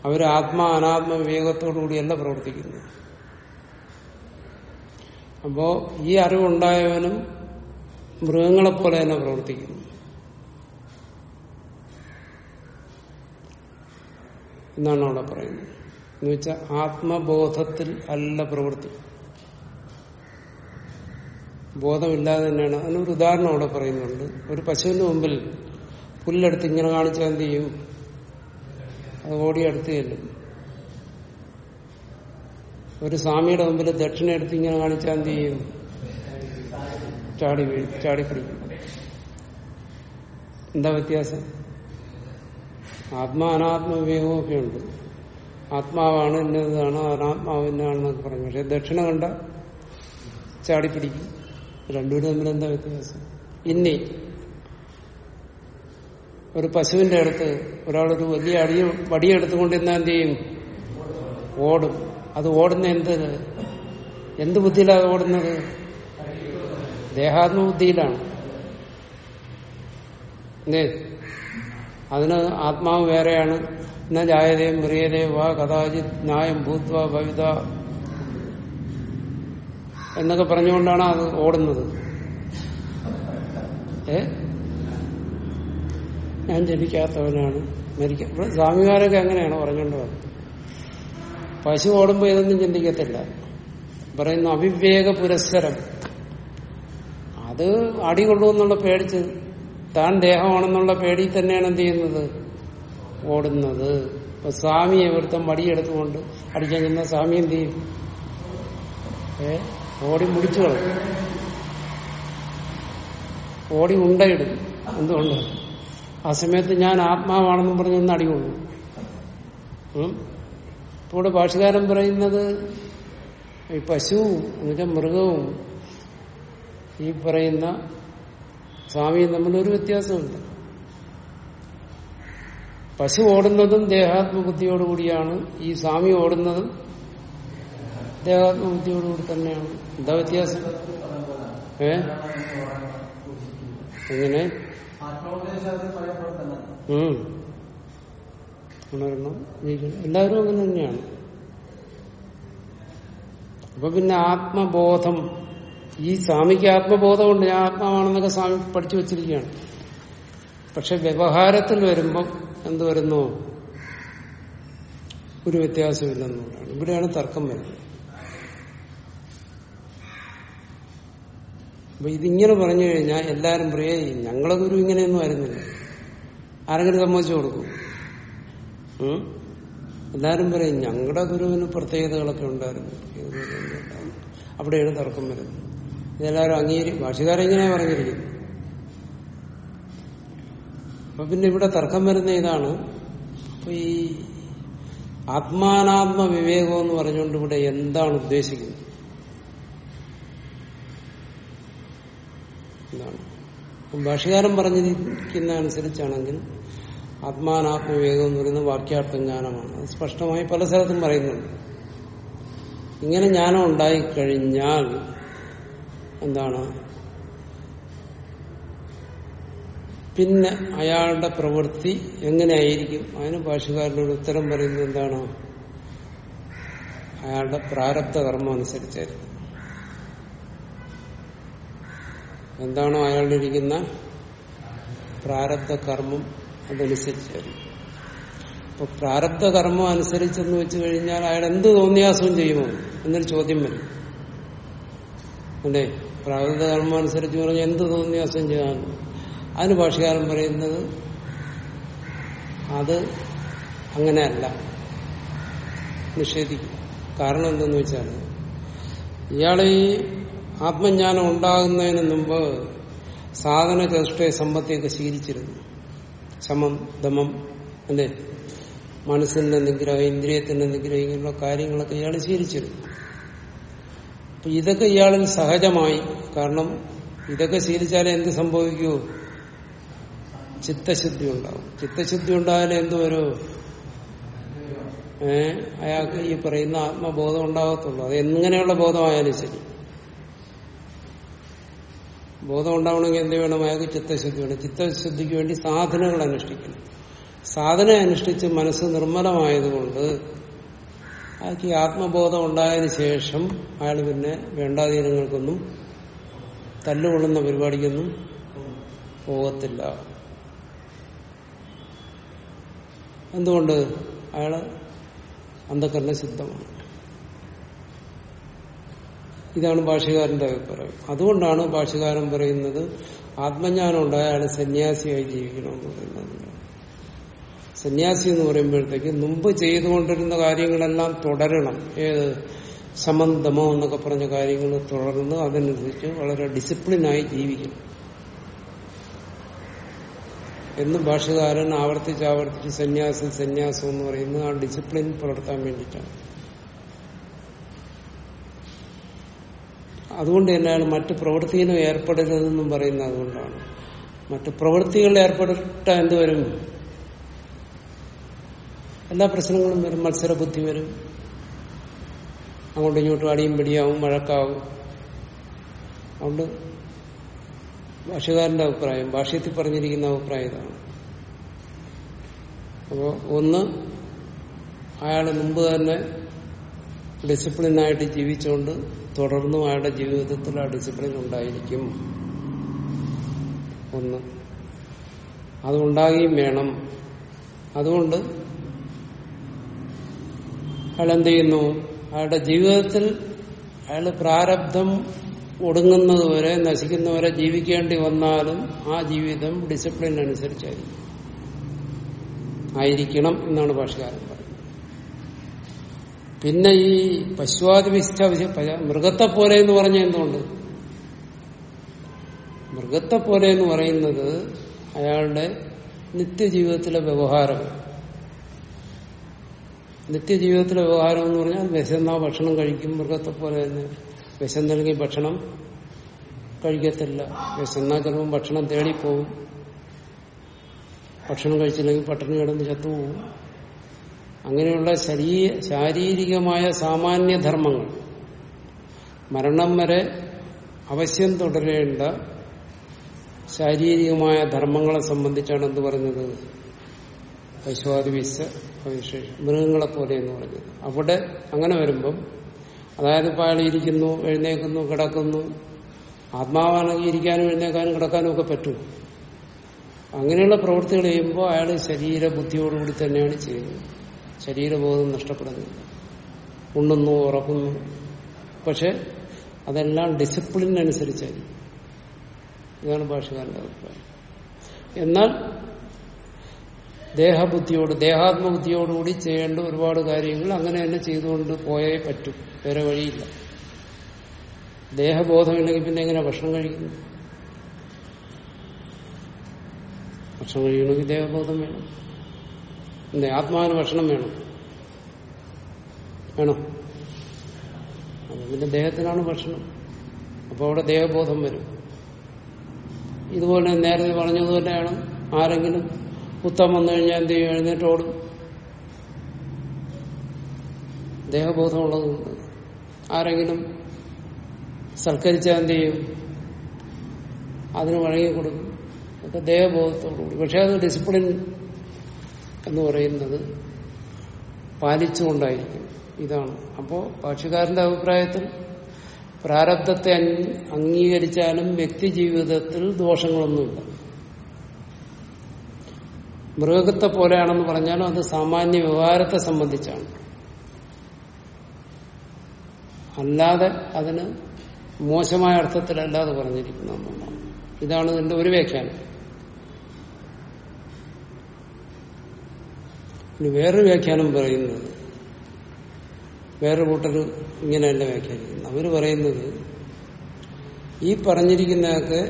അവർ ആത്മാ അനാത്മ വിവേകത്തോടുകൂടിയല്ല പ്രവർത്തിക്കുന്നത്. അപ്പോ ഈ അറിവുണ്ടായവനും മൃഗങ്ങളെ പോലെ തന്നെ പ്രവർത്തിക്കുന്നു. എന്നാണ് അവിടെ പറയുന്നത്. എന്ന് വെച്ചാൽ ആത്മബോധത്തിൽ അല്ല പ്രവൃത്തി. ബോധമില്ലാതെ തന്നെയാണ്. അതിനൊരു ഉദാഹരണം അവിടെ പറയുന്നുണ്ട്. ഒരു പശുവിന് മുമ്പിൽ പുല്ലെടുത്ത് ഇങ്ങനെ കാണിച്ചാൽ എന്ത് ചെയ്യും? അത് ഓടി അടുത്ത് ചെല്ലും. ഒരു സ്വാമിയുടെ മുമ്പിൽ ദക്ഷിണ എടുത്ത് ഇങ്ങനെ കാണിച്ചാൽ എന്ത് ചെയ്യും? ചാടി വീഴും ചാടി പിടിക്കും. എന്താ വ്യത്യാസം? ആത്മാ അനാത്മ വിവേകമൊക്കെ ഉണ്ട് ആത്മാവാണ് ഇന്നതാണ് അവനാത്മാവ് ഇന്നതാണെന്നൊക്കെ പറഞ്ഞു. പക്ഷെ ദക്ഷിണ കണ്ട ചാടി പിടിക്കും രണ്ടുപേരും തമ്മിൽ എന്താ വ്യത്യാസം? ഇനി ഒരു പശുവിന്റെ അടുത്ത് ഒരാളൊരു വലിയ അടിയ വടിയെടുത്തുകൊണ്ട് ഇന്ന് എന്ത് ചെയ്യും? ഓടും. അത് ഓടുന്ന എന്ത്? എന്ത് ബുദ്ധിയിലാണ് ഓടുന്നത്? ദേഹാത്മബുദ്ധിയിലാണ് അതിന് ആത്മാവ് വേറെയാണ്. ന ജായതയും മ്രിയതയും വാ കഥാചിത് ന്യായം ഭൂത്വ ഭവിത എന്നൊക്കെ പറഞ്ഞുകൊണ്ടാണ് അത് ഓടുന്നത്. ഏ? ഞാൻ ജനിക്കാത്തവനാണ്. മരിക്കാം ഇവിടെ സ്വാമിമാരൊക്കെ അങ്ങനെയാണ് പറഞ്ഞുകൊണ്ട് വന്നത്. പശു ഓടുമ്പോൾ ഇതൊന്നും ചിന്തിക്കത്തില്ല. പറയുന്നു അവിവേക പുരസ്സരം. അത് അടികൊള്ളൂ എന്നുള്ള പേടിച്ച് താൻ ദേഹമാണെന്നുള്ള പേടി തന്നെയാണ് എന്ത് ചെയ്യുന്നത്? ഓടുന്നത്. ഇപ്പൊ സ്വാമിയെ ഒരുത്തം വടിയെടുത്തുകൊണ്ട് അടിക്കാൻ ചെന്ന സ്വാമി എന്ത് ചെയ്യും? ഏ? ഓടി മുടിച്ചു കളയും. ഓടി ഉണ്ടയിടും. എന്തുകൊണ്ട്? ആ സമയത്ത് ഞാൻ ആത്മാവാണെന്നും പറഞ്ഞ് ഒന്ന് അടികൊള്ളു. ഇപ്പോൾ ഭാഷകാരൻ പറയുന്നത് ഈ പശുവും എന്നുവെച്ചാൽ മൃഗവും ഈ പറയുന്ന സ്വാമിയും തമ്മിൽ ഒരു വ്യത്യാസമുണ്ട്. പശു ഓടുന്നതും ദേഹാത്മബുദ്ധിയോടുകൂടിയാണ് ഈ സ്വാമി ഓടുന്നതും ദേഹാത്മബുദ്ധിയോടുകൂടി തന്നെയാണ്. എന്താ വ്യത്യാസം? ഏ? എങ്ങനെ? എല്ലാവരും അങ്ങനെ തന്നെയാണ്. അപ്പൊ പിന്നെ ആത്മബോധം. ഈ സ്വാമിക്ക് ആത്മബോധമുണ്ട്. ഞാൻ ആത്മാവാണെന്നൊക്കെ സ്വാമി പഠിച്ചു വെച്ചിരിക്കുകയാണ്. പക്ഷെ വ്യവഹാരത്തിൽ വരുമ്പം എന്ത് വരുന്നു? ഒരു വ്യത്യാസമില്ലെന്നുള്ളതാണ് ഇവിടെയാണ് തർക്കം വരുന്നത്. അപ്പൊ ഇതിങ്ങനെ പറഞ്ഞു കഴിഞ്ഞാൽ എല്ലാരും പ്രിയ ഞങ്ങളെ ഗുരു ഇങ്ങനെയൊന്നും ആയിരുന്നില്ല. ആരെങ്കിലും സമ്മതിച്ചു കൊടുക്കും? എല്ലാരും പറയും ഞങ്ങളുടെ ഗുരുവിന് പ്രത്യേകതകളൊക്കെ ഉണ്ടായിരുന്നു. അവിടെയാണ് തർക്കം വരുന്നത്. ഇതെല്ലാവരും അംഗീകരി ഇങ്ങനെ പറഞ്ഞിരിക്കുന്നത്? അപ്പൊ പിന്നെ ഇവിടെ തർക്കം വരുന്ന ഇതാണ്. അപ്പൊ ഈ ആത്മാനാത്മ വിവേകം എന്ന് പറഞ്ഞുകൊണ്ട് ഇവിടെ എന്താണ് ഉദ്ദേശിക്കുന്നത്? എന്താണ് ഭാഷകാരൻ പറഞ്ഞിരിക്കുന്ന അനുസരിച്ചാണെങ്കിൽ ആത്മാനാത്മ വിവേകം എന്ന് പറയുന്നത് വാക്യാർത്ഥ ജ്ഞാനമാണ്. അത് സ്പഷ്ടമായി പല സ്ഥലത്തും പറയുന്നുണ്ട്. ഇങ്ങനെ ജ്ഞാനം ഉണ്ടായിക്കഴിഞ്ഞാൽ എന്താണ്? പിന്നെ അയാളുടെ പ്രവൃത്തി എങ്ങനെയായിരിക്കും? അതിന് ഭാഷകാരനോട് ഉത്തരം പറയുന്നത് എന്താണ്? അയാളുടെ പ്രാരബ്ധ കർമ്മം അനുസരിച്ചായിരിക്കും. എന്താണോ അയാളുടെ ഇരിക്കുന്ന പ്രാരബ്ധ കർമ്മം അതനുസരിച്ചായിരിക്കും. അപ്പൊ പ്രാരബ്ധ കർമ്മം അനുസരിച്ചെന്ന് വെച്ച് കഴിഞ്ഞാൽ അയാൾ എന്ത് തോന്നിയാസവും ചെയ്യുമോ? എന്നൊരു ചോദ്യം വരും. അല്ലേ? പ്രാരബ്ധ കർമ്മം അനുസരിച്ച് പറഞ്ഞാൽ എന്ത് തോന്നിയാസം ചെയ്യാൻ? അതിന് ഭാഷകാരൻ പറയുന്നത് അത് അങ്ങനെയല്ല നിഷേധിക്കും. കാരണം എന്തെന്ന് വെച്ചാൽ ഇയാളെ ഈ ആത്മജ്ഞാനം ഉണ്ടാകുന്നതിന് മുമ്പ് സാധന ചതുഷ്ടയ സമ്പത്തിയൊക്കെ ശീലിച്ചിരുന്നു. ശമം ദമം അല്ലേ? മനസ്സിന്റെ നിഗ്രഹം ഇന്ദ്രിയത്തിന്റെ നിഗ്രഹം ഇങ്ങനെയുള്ള കാര്യങ്ങളൊക്കെ ഇയാൾ ശീലിച്ചിരുന്നു. ഇതൊക്കെ ഇയാളിൽ സഹജമായി. കാരണം ഇതൊക്കെ ശീലിച്ചാലേ എന്ത് സംഭവിക്കൂ? ചിത്തശുദ്ധി ഉണ്ടാവും. ചിത്തശുദ്ധി ഉണ്ടായാലേ എന്ത് വരൂ? ഏ? അയാൾക്ക് ഈ പറയുന്ന ആത്മബോധം ഉണ്ടാകത്തുള്ളൂ. അത് എങ്ങനെയുള്ള ബോധമായാലും ശരി. ബോധം ഉണ്ടാവണമെങ്കിൽ എന്ത് വേണം? അയാൾക്ക് ചിത്തശുദ്ധി വേണം. ചിത്തശുദ്ധിക്ക് വേണ്ടി സാധനങ്ങൾ അനുഷ്ഠിക്കണം. സാധന അനുഷ്ഠിച്ച് മനസ്സ് നിർമ്മലമായതുകൊണ്ട് അയാൾക്ക് ഈ ആത്മബോധം ഉണ്ടായതിനു ശേഷം അയാൾ പിന്നെ വേണ്ടാതീനങ്ങൾക്കൊന്നും തല്ലുകൊള്ളുന്ന പരിപാടിക്കൊന്നും പോകത്തില്ല. എന്തുകൊണ്ട്? അയാൾ അന്ധകരണ സിദ്ധമാണ്. ഇതാണ് ഭാഷകാരന്റെ അഭിപ്രായം. അതുകൊണ്ടാണ് ഭാഷകാരൻ പറയുന്നത് ആത്മജ്ഞാനം ഉണ്ടായ അയാൾ സന്യാസിയായി ജീവിക്കണമെന്ന് പറയുന്നത്. സന്യാസി എന്ന് പറയുമ്പോഴത്തേക്ക് മുമ്പ് ചെയ്തുകൊണ്ടിരുന്ന കാര്യങ്ങളെല്ലാം തുടരണം. ഏത് സമന്തമോ എന്നൊക്കെ പറഞ്ഞ കാര്യങ്ങൾ തുടർന്ന് അതനുസരിച്ച് വളരെ ഡിസിപ്ലിനായി ജീവിക്കണം. എന്ന് ഭാഷകാരൻ ആവർത്തിച്ച് ആവർത്തിച്ച് സന്യാസം സന്യാസം എന്ന് പറയുന്നത് ആ ഡിസിപ്ലിൻ പുലർത്താൻ വേണ്ടിയിട്ടാണ്. അതുകൊണ്ട് തന്നെയാണ് മറ്റു പ്രവൃത്തിയിലും ഏർപ്പെടരുതെന്നും പറയുന്നത് അതുകൊണ്ടാണ്. മറ്റ് പ്രവൃത്തികളിൽ ഏർപ്പെട്ടിട്ട് എന്തുവരും എല്ലാ പ്രശ്നങ്ങളും വരും. മത്സരബുദ്ധി വരും. അങ്ങോട്ടും ഇങ്ങോട്ടും അടിയും പിടിയാവും വഴക്കാവും. അതുകൊണ്ട് ഭാഷകാരന്റെ അഭിപ്രായം ഭാഷ്യത്തിൽ പറഞ്ഞിരിക്കുന്ന അഭിപ്രായം ഇതാണ്. അപ്പോ ഒന്ന് അയാൾ മുമ്പ് തന്നെ ഡിസിപ്ലിനായിട്ട് ജീവിച്ചുകൊണ്ട് തുടർന്നും അയാളുടെ ജീവിതത്തിൽ ആ ഡിസിപ്ലിൻ ഉണ്ടായിരിക്കും. ഒന്ന് അതുണ്ടാകുകയും വേണം. അതുകൊണ്ട് അയാൾ എന്ത് ചെയ്യുന്നു? അയാളുടെ ജീവിതത്തിൽ അയാൾ പ്രാരബ്ധം ഒടുങ്ങുന്നതുവരെ നശിക്കുന്നവരെ ജീവിക്കേണ്ടി വന്നാലും ആ ജീവിതം ഡിസിപ്ലിൻ അനുസരിച്ചായിരിക്കും. ആയിരിക്കണം എന്നാണ് ഭാഷകാരൻ പറയുന്നത്. പിന്നെ ഈ പശുവാദിവിശിച്ച മൃഗത്തെ പോലെ എന്ന് പറഞ്ഞ എന്തുകൊണ്ട്? മൃഗത്തെ പോലെ എന്ന് പറയുന്നത് അയാളുടെ നിത്യജീവിതത്തിലെ വ്യവഹാരം. നിത്യജീവിതത്തിലെ വ്യവഹാരം എന്ന് പറഞ്ഞാൽ വിശന്നാ ഭക്ഷണം കഴിക്കും മൃഗത്തെ പോലെ തന്നെ. വിശന്നെങ്കിൽ ഭക്ഷണം കഴിക്കത്തില്ല. വിശന്നാൽ ചിലപ്പോൾ ഭക്ഷണം തേടിപ്പോവും ഭക്ഷണം കഴിച്ചില്ലെങ്കിൽ പട്ടിണി കിടന്ന് ചത്തുപോകും അങ്ങനെയുള്ള ശരീര ശാരീരികമായ സാമാന്യധർമ്മങ്ങൾ. മരണം വരെ അവശ്യം തുടരേണ്ട ശാരീരികമായ ധർമ്മങ്ങളെ സംബന്ധിച്ചാണ് എന്ത് പറഞ്ഞത്? വിശേഷം മൃഗങ്ങളെ പോലെ എന്ന് പറഞ്ഞത്. അവിടെ അങ്ങനെ വരുമ്പം അതായത് ഇപ്പൊ അയാൾ ഇരിക്കുന്നു എഴുന്നേക്കുന്നു കിടക്കുന്നു. ആത്മാവാണെങ്കിൽ ഇരിക്കാനും എഴുന്നേക്കാനും കിടക്കാനും ഒക്കെ പറ്റും. അങ്ങനെയുള്ള പ്രവൃത്തികൾ ചെയ്യുമ്പോൾ അയാൾ ശരീര ബുദ്ധിയോടുകൂടി തന്നെയാണ് ചെയ്യുന്നത്. ശരീരബോധം നഷ്ടപ്പെടുന്നു. ഉണ്ണുന്നു ഉറക്കുന്നു. പക്ഷെ അതെല്ലാം ഡിസിപ്ലിൻ അനുസരിച്ചായിരിക്കും ഇതാണ് ഭാഷകാരന്റെ അഭിപ്രായം. എന്നാൽ ദേഹബുദ്ധിയോട് ദേഹാത്മബുദ്ധിയോടുകൂടി ചെയ്യേണ്ട ഒരുപാട് കാര്യങ്ങൾ അങ്ങനെ തന്നെ ചെയ്തുകൊണ്ട് പോയേ പറ്റും. വേറെ വഴിയില്ല. ദേഹബോധമില്ലെങ്കിൽ പിന്നെ എങ്ങനെ ഭക്ഷണം കഴിക്കുന്നു? ഭക്ഷണം കഴിക്കണമെങ്കിൽ ദേഹബോധം വേണം. എന്തേ ആത്മാവിന് ഭക്ഷണം വേണം. വേണം? പിന്നെ ദേഹത്തിനാണ് ഭക്ഷണം. അപ്പൊ അവിടെ ദേഹബോധം വരും. ഇതുപോലെ നേരത്തെ പറഞ്ഞതുപോലെയാണ് ആരെങ്കിലും കുത്തം വന്നു കഴിഞ്ഞാൽ എന്ത് ചെയ്യും? എഴുന്നേറ്റോടും. ദേഹബോധമുള്ളത് ആരെങ്കിലും സൽക്കരിച്ചാൽ എന്ത് ചെയ്യും അതിന് വഴങ്ങി കൊടുക്കും. ഒക്കെ ദേഹബോധത്തോടുകൂടി പക്ഷെ അത് ഡിസിപ്ലിൻ എന്ന് പറയുന്നത് പാലിച്ചുകൊണ്ടായിരിക്കും. ഇതാണ്. അപ്പോൾ ഭാഷകാരന്റെ അഭിപ്രായത്തിൽ പ്രാരബ്ധത്തെ അംഗീകരിച്ചാലും വ്യക്തി ജീവിതത്തിൽ ദോഷങ്ങളൊന്നുമില്ല. മൃഗത്തെ പോലെയാണെന്ന് പറഞ്ഞാലും അത് സാമാന്യ വ്യവഹാരത്തെ സംബന്ധിച്ചാണ്. അല്ലാതെ അതിന് മോശമായ അർത്ഥത്തിലല്ലാതെ പറഞ്ഞിരിക്കുന്നതാണ് ഇതാണ് ഇതിന്റെ ഒരു വ്യാഖ്യാനം. ഇനി വേറൊരു വ്യാഖ്യാനം പറയുന്നത് വേറെ കൂട്ടർ ഇങ്ങനെയല്ല വ്യാഖ്യാനിക്കുന്നത്. അവർ പറയുന്നത് ഈ പറഞ്ഞിരിക്കുന്നതൊക്കെ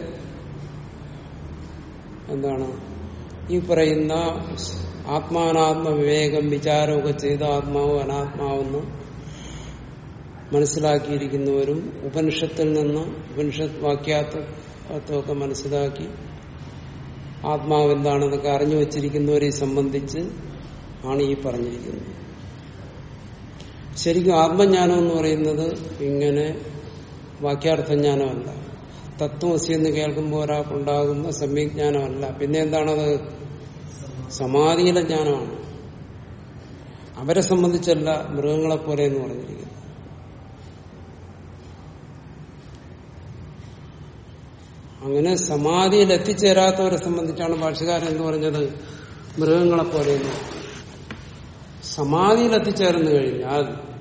എന്താണ്? ഈ പറയുന്ന ആത്മാനാത്മ വിവേകം വിചാരമൊക്കെ ചെയ്ത ആത്മാവ് അനാത്മാവെന്ന് മനസ്സിലാക്കിയിരിക്കുന്നവരും ഉപനിഷത്തിൽ നിന്ന് ഉപനിഷത്ത് വാക്യാത്തൊക്കെ മനസ്സിലാക്കി ആത്മാവ് എന്താണെന്നൊക്കെ അറിഞ്ഞു വച്ചിരിക്കുന്നവരെ സംബന്ധിച്ച് ആണ് ഈ പറഞ്ഞിരിക്കുന്നത്. ശരിക്കും ആത്മജ്ഞാനം എന്ന് പറയുന്നത് ഇങ്ങനെ വാക്യാർത്ഥജ്ഞാനമല്ല. തത്വമസി എന്ന് കേൾക്കുമ്പോൾ ഒരാൾക്കുണ്ടാകുന്ന സമ്യജ്ഞാനമല്ല പിന്നെ എന്താണത്? സമാധിയിലെ ജ്ഞാനമാണ്. അവരെ സംബന്ധിച്ചല്ല മൃഗങ്ങളെപ്പോലെ എന്ന് പറഞ്ഞിരിക്കുന്നത്. അങ്ങനെ സമാധിയിൽ എത്തിച്ചേരാത്തവരെ സംബന്ധിച്ചാണ് ഭാഷകാരൻ എന്ന് പറഞ്ഞത് മൃഗങ്ങളെ പോലെ സമാധിയിൽ എത്തിച്ചേർന്നു കഴിഞ്ഞാൽ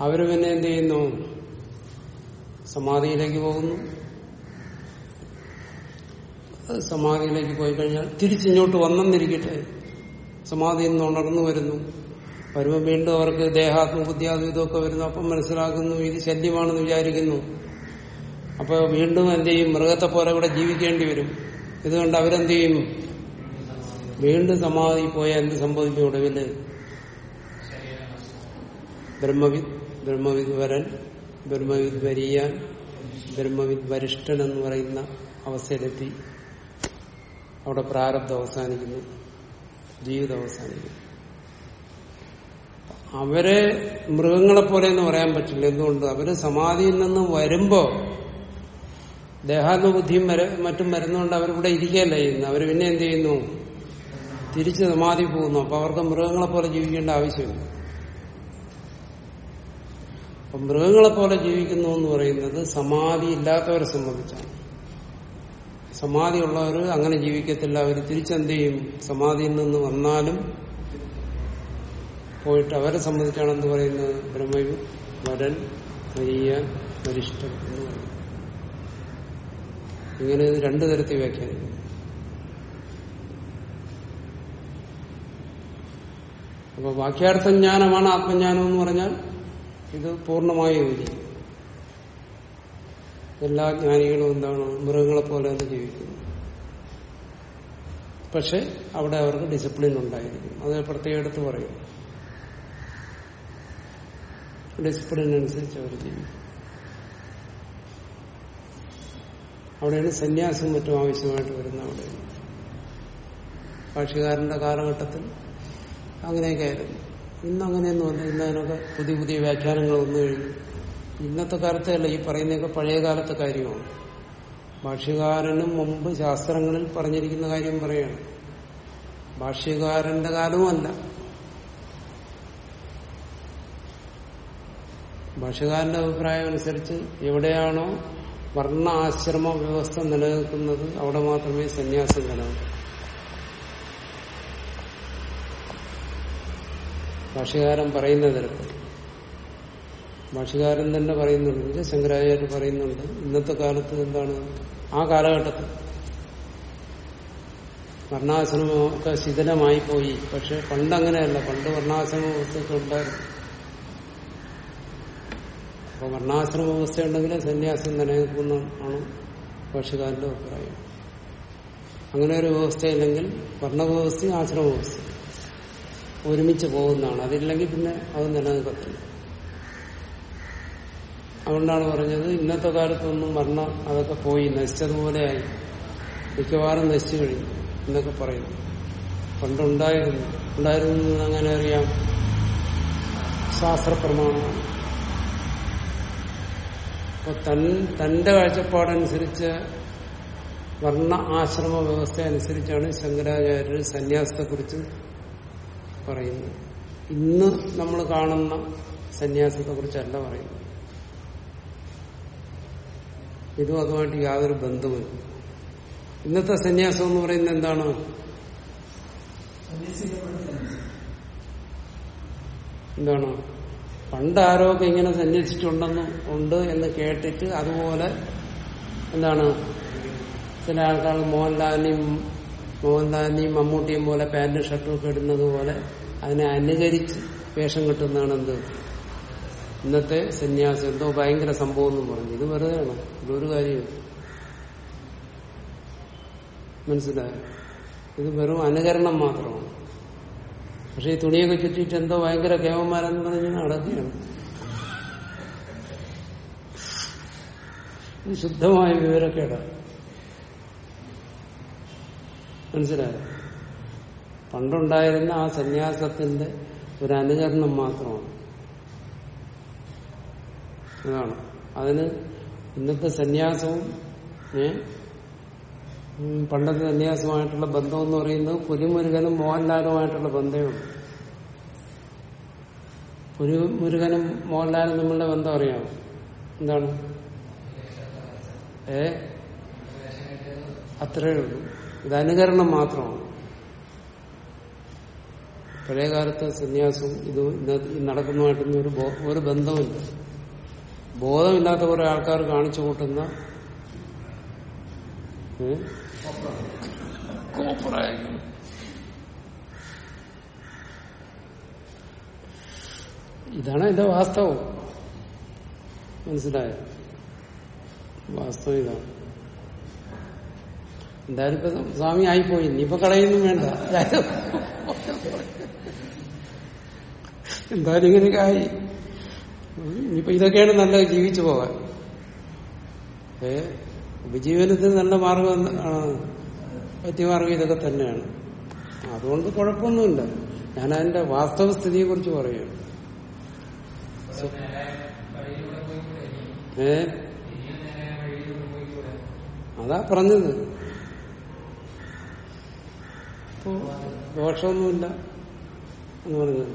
അവർ പിന്നെ എന്ത് ചെയ്യുന്നു? സമാധിയിലേക്ക് പോകുന്നു. സമാധിയിലേക്ക് പോയി കഴിഞ്ഞാൽ തിരിച്ചിങ്ങോട്ട് വന്നെന്നിരിക്കട്ടെ. സമാധിയിൽ നിന്ന് ഉണർന്നു വരുന്നു. വരുമ്പോൾ വീണ്ടും അവർക്ക് ദേഹാത്മബുദ്ധിയാതും ഇതൊക്കെ വരുന്നു. അപ്പം മനസ്സിലാക്കുന്നു ഇത് ശല്യമാണെന്ന് വിചാരിക്കുന്നു. അപ്പൊ വീണ്ടും എന്ത് ചെയ്യും? മൃഗത്തെ പോലെ ഇവിടെ ജീവിക്കേണ്ടി വരും. ഇതുകൊണ്ട് അവരെന്ത് ചെയ്യും വീണ്ടും സമാധി പോയാൽ എന്ത് സംഭവിക്കും ഒടുവിൽ ബ്രഹ്മവിദ് ബ്രഹ്മവിദ് വരൻ ബ്രഹ്മവിദ് വരിയാൻ ബ്രഹ്മവിദ് വരിഷ്ഠൻ എന്ന് പറയുന്ന അവസ്ഥയിലെത്തി. അവിടെ പ്രാരബ്ധം അവസാനിക്കുന്നു. ജീവിതം അവസാനിക്കുന്നു. അവരെ മൃഗങ്ങളെ പോലെ എന്ന് പറയാൻ പറ്റില്ല. എന്തുകൊണ്ട്? അവർ സമാധിയിൽ നിന്ന് വരുമ്പോ ദേഹാത്മബുദ്ധിയും മറ്റും വരുന്നതുകൊണ്ട് അവരിവിടെ ഇരിക്കുകയല്ല ചെയ്യുന്നു അവർ പിന്നെ എന്ത് ചെയ്യുന്നു? തിരിച്ച് സമാധി പോകുന്നു. അപ്പൊ അവർക്ക് മൃഗങ്ങളെ പോലെ ജീവിക്കേണ്ട ആവശ്യമില്ല. അപ്പൊ മൃഗങ്ങളെ പോലെ ജീവിക്കുന്നു എന്ന് പറയുന്നത് സമാധി ഇല്ലാത്തവരെ സംബന്ധിച്ചാണ്. സമാധി ഉള്ളവർ അങ്ങനെ ജീവിക്കത്തില്ല. അവർ തിരിച്ചെന്ത് ചെയ്യും? സമാധിയിൽ നിന്ന് വന്നാലും പോയിട്ട് അവരെ സംബന്ധിച്ചാണ് എന്ത് പറയുന്നത്? ബ്രഹ്മയു വരൻ വരിഷ്ഠൻ എന്ന് പറയും ഇങ്ങനെ ഇത് രണ്ടു തരത്തിൽ വ്യാഖ്യാനിക്കും അപ്പൊ വാക്യാർത്ഥ ജ്ഞാനമാണ് ആത്മജ്ഞാനം എന്ന് പറഞ്ഞാൽ ഇത് പൂർണമായി യോജിക്കും എല്ലാ ജ്ഞാനികളും എന്താണ് മൃഗങ്ങളെ പോലെ തന്നെ ജീവിക്കുന്നു. പക്ഷെ അവിടെ അവർക്ക് ഡിസിപ്ലിൻ ഉണ്ടായിരിക്കും. അത് പ്രത്യേകം എടുത്ത് പറയും. ഡിസിപ്ലിൻ അനുസരിച്ച് അവർ ചെയ്യും അവിടെയാണ് സന്യാസം മറ്റും ആവശ്യമായിട്ട് വരുന്ന അവിടെ. ഭാഷകാരന്റെ കാലഘട്ടത്തിൽ അങ്ങനെയൊക്കെ ആയിരുന്നു. ഇന്ന് അങ്ങനെയൊന്നുമല്ല ഇന്ന് അതിനൊക്കെ പുതിയ പുതിയ വ്യാഖ്യാനങ്ങൾ വന്നു കഴിഞ്ഞു. ഇന്നത്തെ കാലത്തല്ല ഈ പറയുന്നതൊക്കെ പഴയ കാലത്തെ കാര്യമാണ്. ഭാഷ്യകാരനും മുമ്പ് ശാസ്ത്രങ്ങളിൽ പറഞ്ഞിരിക്കുന്ന കാര്യം പറയാണ്. ഭാഷ്യകാരന്റെ കാലവുമല്ല ഭാഷകാരന്റെ അഭിപ്രായം അനുസരിച്ച് എവിടെയാണോ വർണ ആശ്രമ വ്യവസ്ഥ നിലനിൽക്കുന്നത് അവിടെ മാത്രമേ സന്യാസം നിലനിൽക്കൂ ഭാഷകാരൻ പറയുന്ന തരത്തിൽ ഭാഷകാരൻ തന്നെ പറയുന്നുണ്ട്. ശങ്കരാചാര്യ പറയുന്നുണ്ട്. ഇന്നത്തെ കാലത്ത് എന്താണ്? ആ കാലഘട്ടത്തിൽ. വർണാശ്രമമൊക്കെ ശിഥിലമായി പോയി പക്ഷെ പണ്ട് അങ്ങനെയല്ല പണ്ട് വർണാശ്രമ വ്യവസ്ഥയൊക്കെ ഉണ്ടായിരുന്നു. അപ്പൊ വർണാശ്രമ വ്യവസ്ഥ ഉണ്ടെങ്കിൽ സന്യാസം നിലനിൽക്കുന്ന ആണ് അഭിപ്രായം. അങ്ങനെ ഒരു വ്യവസ്ഥയില്ലെങ്കിൽ വർണവ്യവസ്ഥയും ആശ്രമ വ്യവസ്ഥ ഒരുമിച്ച് പോകുന്നതാണ്. അതില്ലെങ്കിൽ പിന്നെ അത് നിലനിൽക്കത്തില്ല. അതുകൊണ്ടാണ് പറഞ്ഞത് ഇന്നത്തെ കാലത്തൊന്നും വർണ അതൊക്കെ പോയി നശിച്ചതുപോലെയായി മിക്കവാറും നശിച്ചു കഴിഞ്ഞു എന്നൊക്കെ പറയുന്നു പണ്ടുണ്ടായിരുന്നു. ഉണ്ടായിരുന്നു അങ്ങനെ അറിയാം. ശാസ്ത്രപ്രമാണമാണ്. അപ്പൊ തൻ തന്റെ കാഴ്ചപ്പാടനുസരിച്ച് വർണ ആശ്രമ വ്യവസ്ഥ അനുസരിച്ചാണ് ശങ്കരാചാര്യർ സന്യാസത്തെക്കുറിച്ച് പറയുന്നത്. ഇന്ന് നമ്മൾ കാണുന്ന സന്യാസത്തെ കുറിച്ചല്ല പറയുന്നത്. ഇതും അതുമായിട്ട് യാതൊരു ബന്ധവുമില്ല. ഇന്നത്തെ സന്യാസം എന്ന് പറയുന്നത് എന്താണ്? എന്താണ്? പണ്ട് ആരോഗ്യം ഇങ്ങനെ സന്യസിച്ചിട്ടുണ്ടെന്ന് ഉണ്ട് എന്ന് കേട്ടിട്ട് അതുപോലെ എന്താണ് ചില ആൾക്കാർ മോഹൻലാലിനെയും മോഹൻലാലിനെയും മമ്മൂട്ടിയും പോലെ പാന്റും ഷർട്ടും ഒക്കെ ഇടുന്നത് പോലെ അതിനെ അനുകരിച്ച് വേഷം കിട്ടുന്നതാണ് എന്ത്? ഇന്നത്തെ സന്യാസം. എന്തോ ഭയങ്കര സംഭവം എന്ന് പറഞ്ഞു. ഇത് വെറുതെയാണോ ഇതൊരു കാര്യമില്ല മനസ്സിലായോ? ഇത് വെറും അനുകരണം മാത്രമാണ്. പക്ഷെ ഈ തുണിയൊക്കെ ചുറ്റിയിട്ട് എന്തോ ഭയങ്കര കേവന്മാരെന്ന് പറഞ്ഞ് നടക്കുകയാണ്. ശുദ്ധമായ വിവരക്കേടാണ് മനസ്സിലായോ? പണ്ടുണ്ടായിരുന്ന ആ സന്യാസത്തിന്റെ ഒരു അനുകരണം മാത്രമാണ്. അതാണ്. അതിന് ഇന്നത്തെ സന്യാസവും ഏ ഉം, പണ്ടത്തെ സന്യാസമായിട്ടുള്ള ബന്ധം എന്ന് പറയുന്നത് പുലിമുരുകനും മോഹൻലാലുമായിട്ടുള്ള ബന്ധമാണ് പുലിമുരുകനും മോഹൻലാലും തമ്മിലുള്ള ബന്ധം അറിയാം എന്താണ്? ഏ? അത്രയേ ഉള്ളൂ. ഇത് അനുകരണം മാത്രമാണ്. പഴയ കാലത്തെ സന്യാസവും ഇത് നടക്കുന്നതായിട്ടൊന്നും ഒരു ഒരു ബന്ധമില്ല ബോധമില്ലാത്ത കുറെ ആൾക്കാർ കാണിച്ചു കൂട്ടുന്ന കോപ്രായങ്ങൾ. ഇതാണ് എന്റെ വാസ്തവം. മനസ്സിലായോ? വാസ്തവം ഇതാണ്. എന്തായാലും ഇപ്പൊ സ്വാമി ആയിപ്പോയി. ഇനിയിപ്പൊ കളയൊന്നും വേണ്ട. എന്തായാലും ഇങ്ങനെയൊക്കെ ആയി ഇനിയിപ്പോ ഇതൊക്കെയാണ് നല്ലത് ജീവിച്ചു പോകാൻ. ഏ? ഉപജീവനത്തിന് നല്ല മാർഗം പറ്റിയമാർഗം ഇതൊക്കെ തന്നെയാണ്. അതുകൊണ്ട് കുഴപ്പമൊന്നുമില്ല. ഞാൻ അതിന്റെ വാസ്തവസ്ഥിതിയെ കുറിച്ച് പറയുകയാണ് ഏ? അതാ പറഞ്ഞത്. ഇപ്പോ ദോഷമൊന്നുമില്ല എന്ന് പറഞ്ഞത്.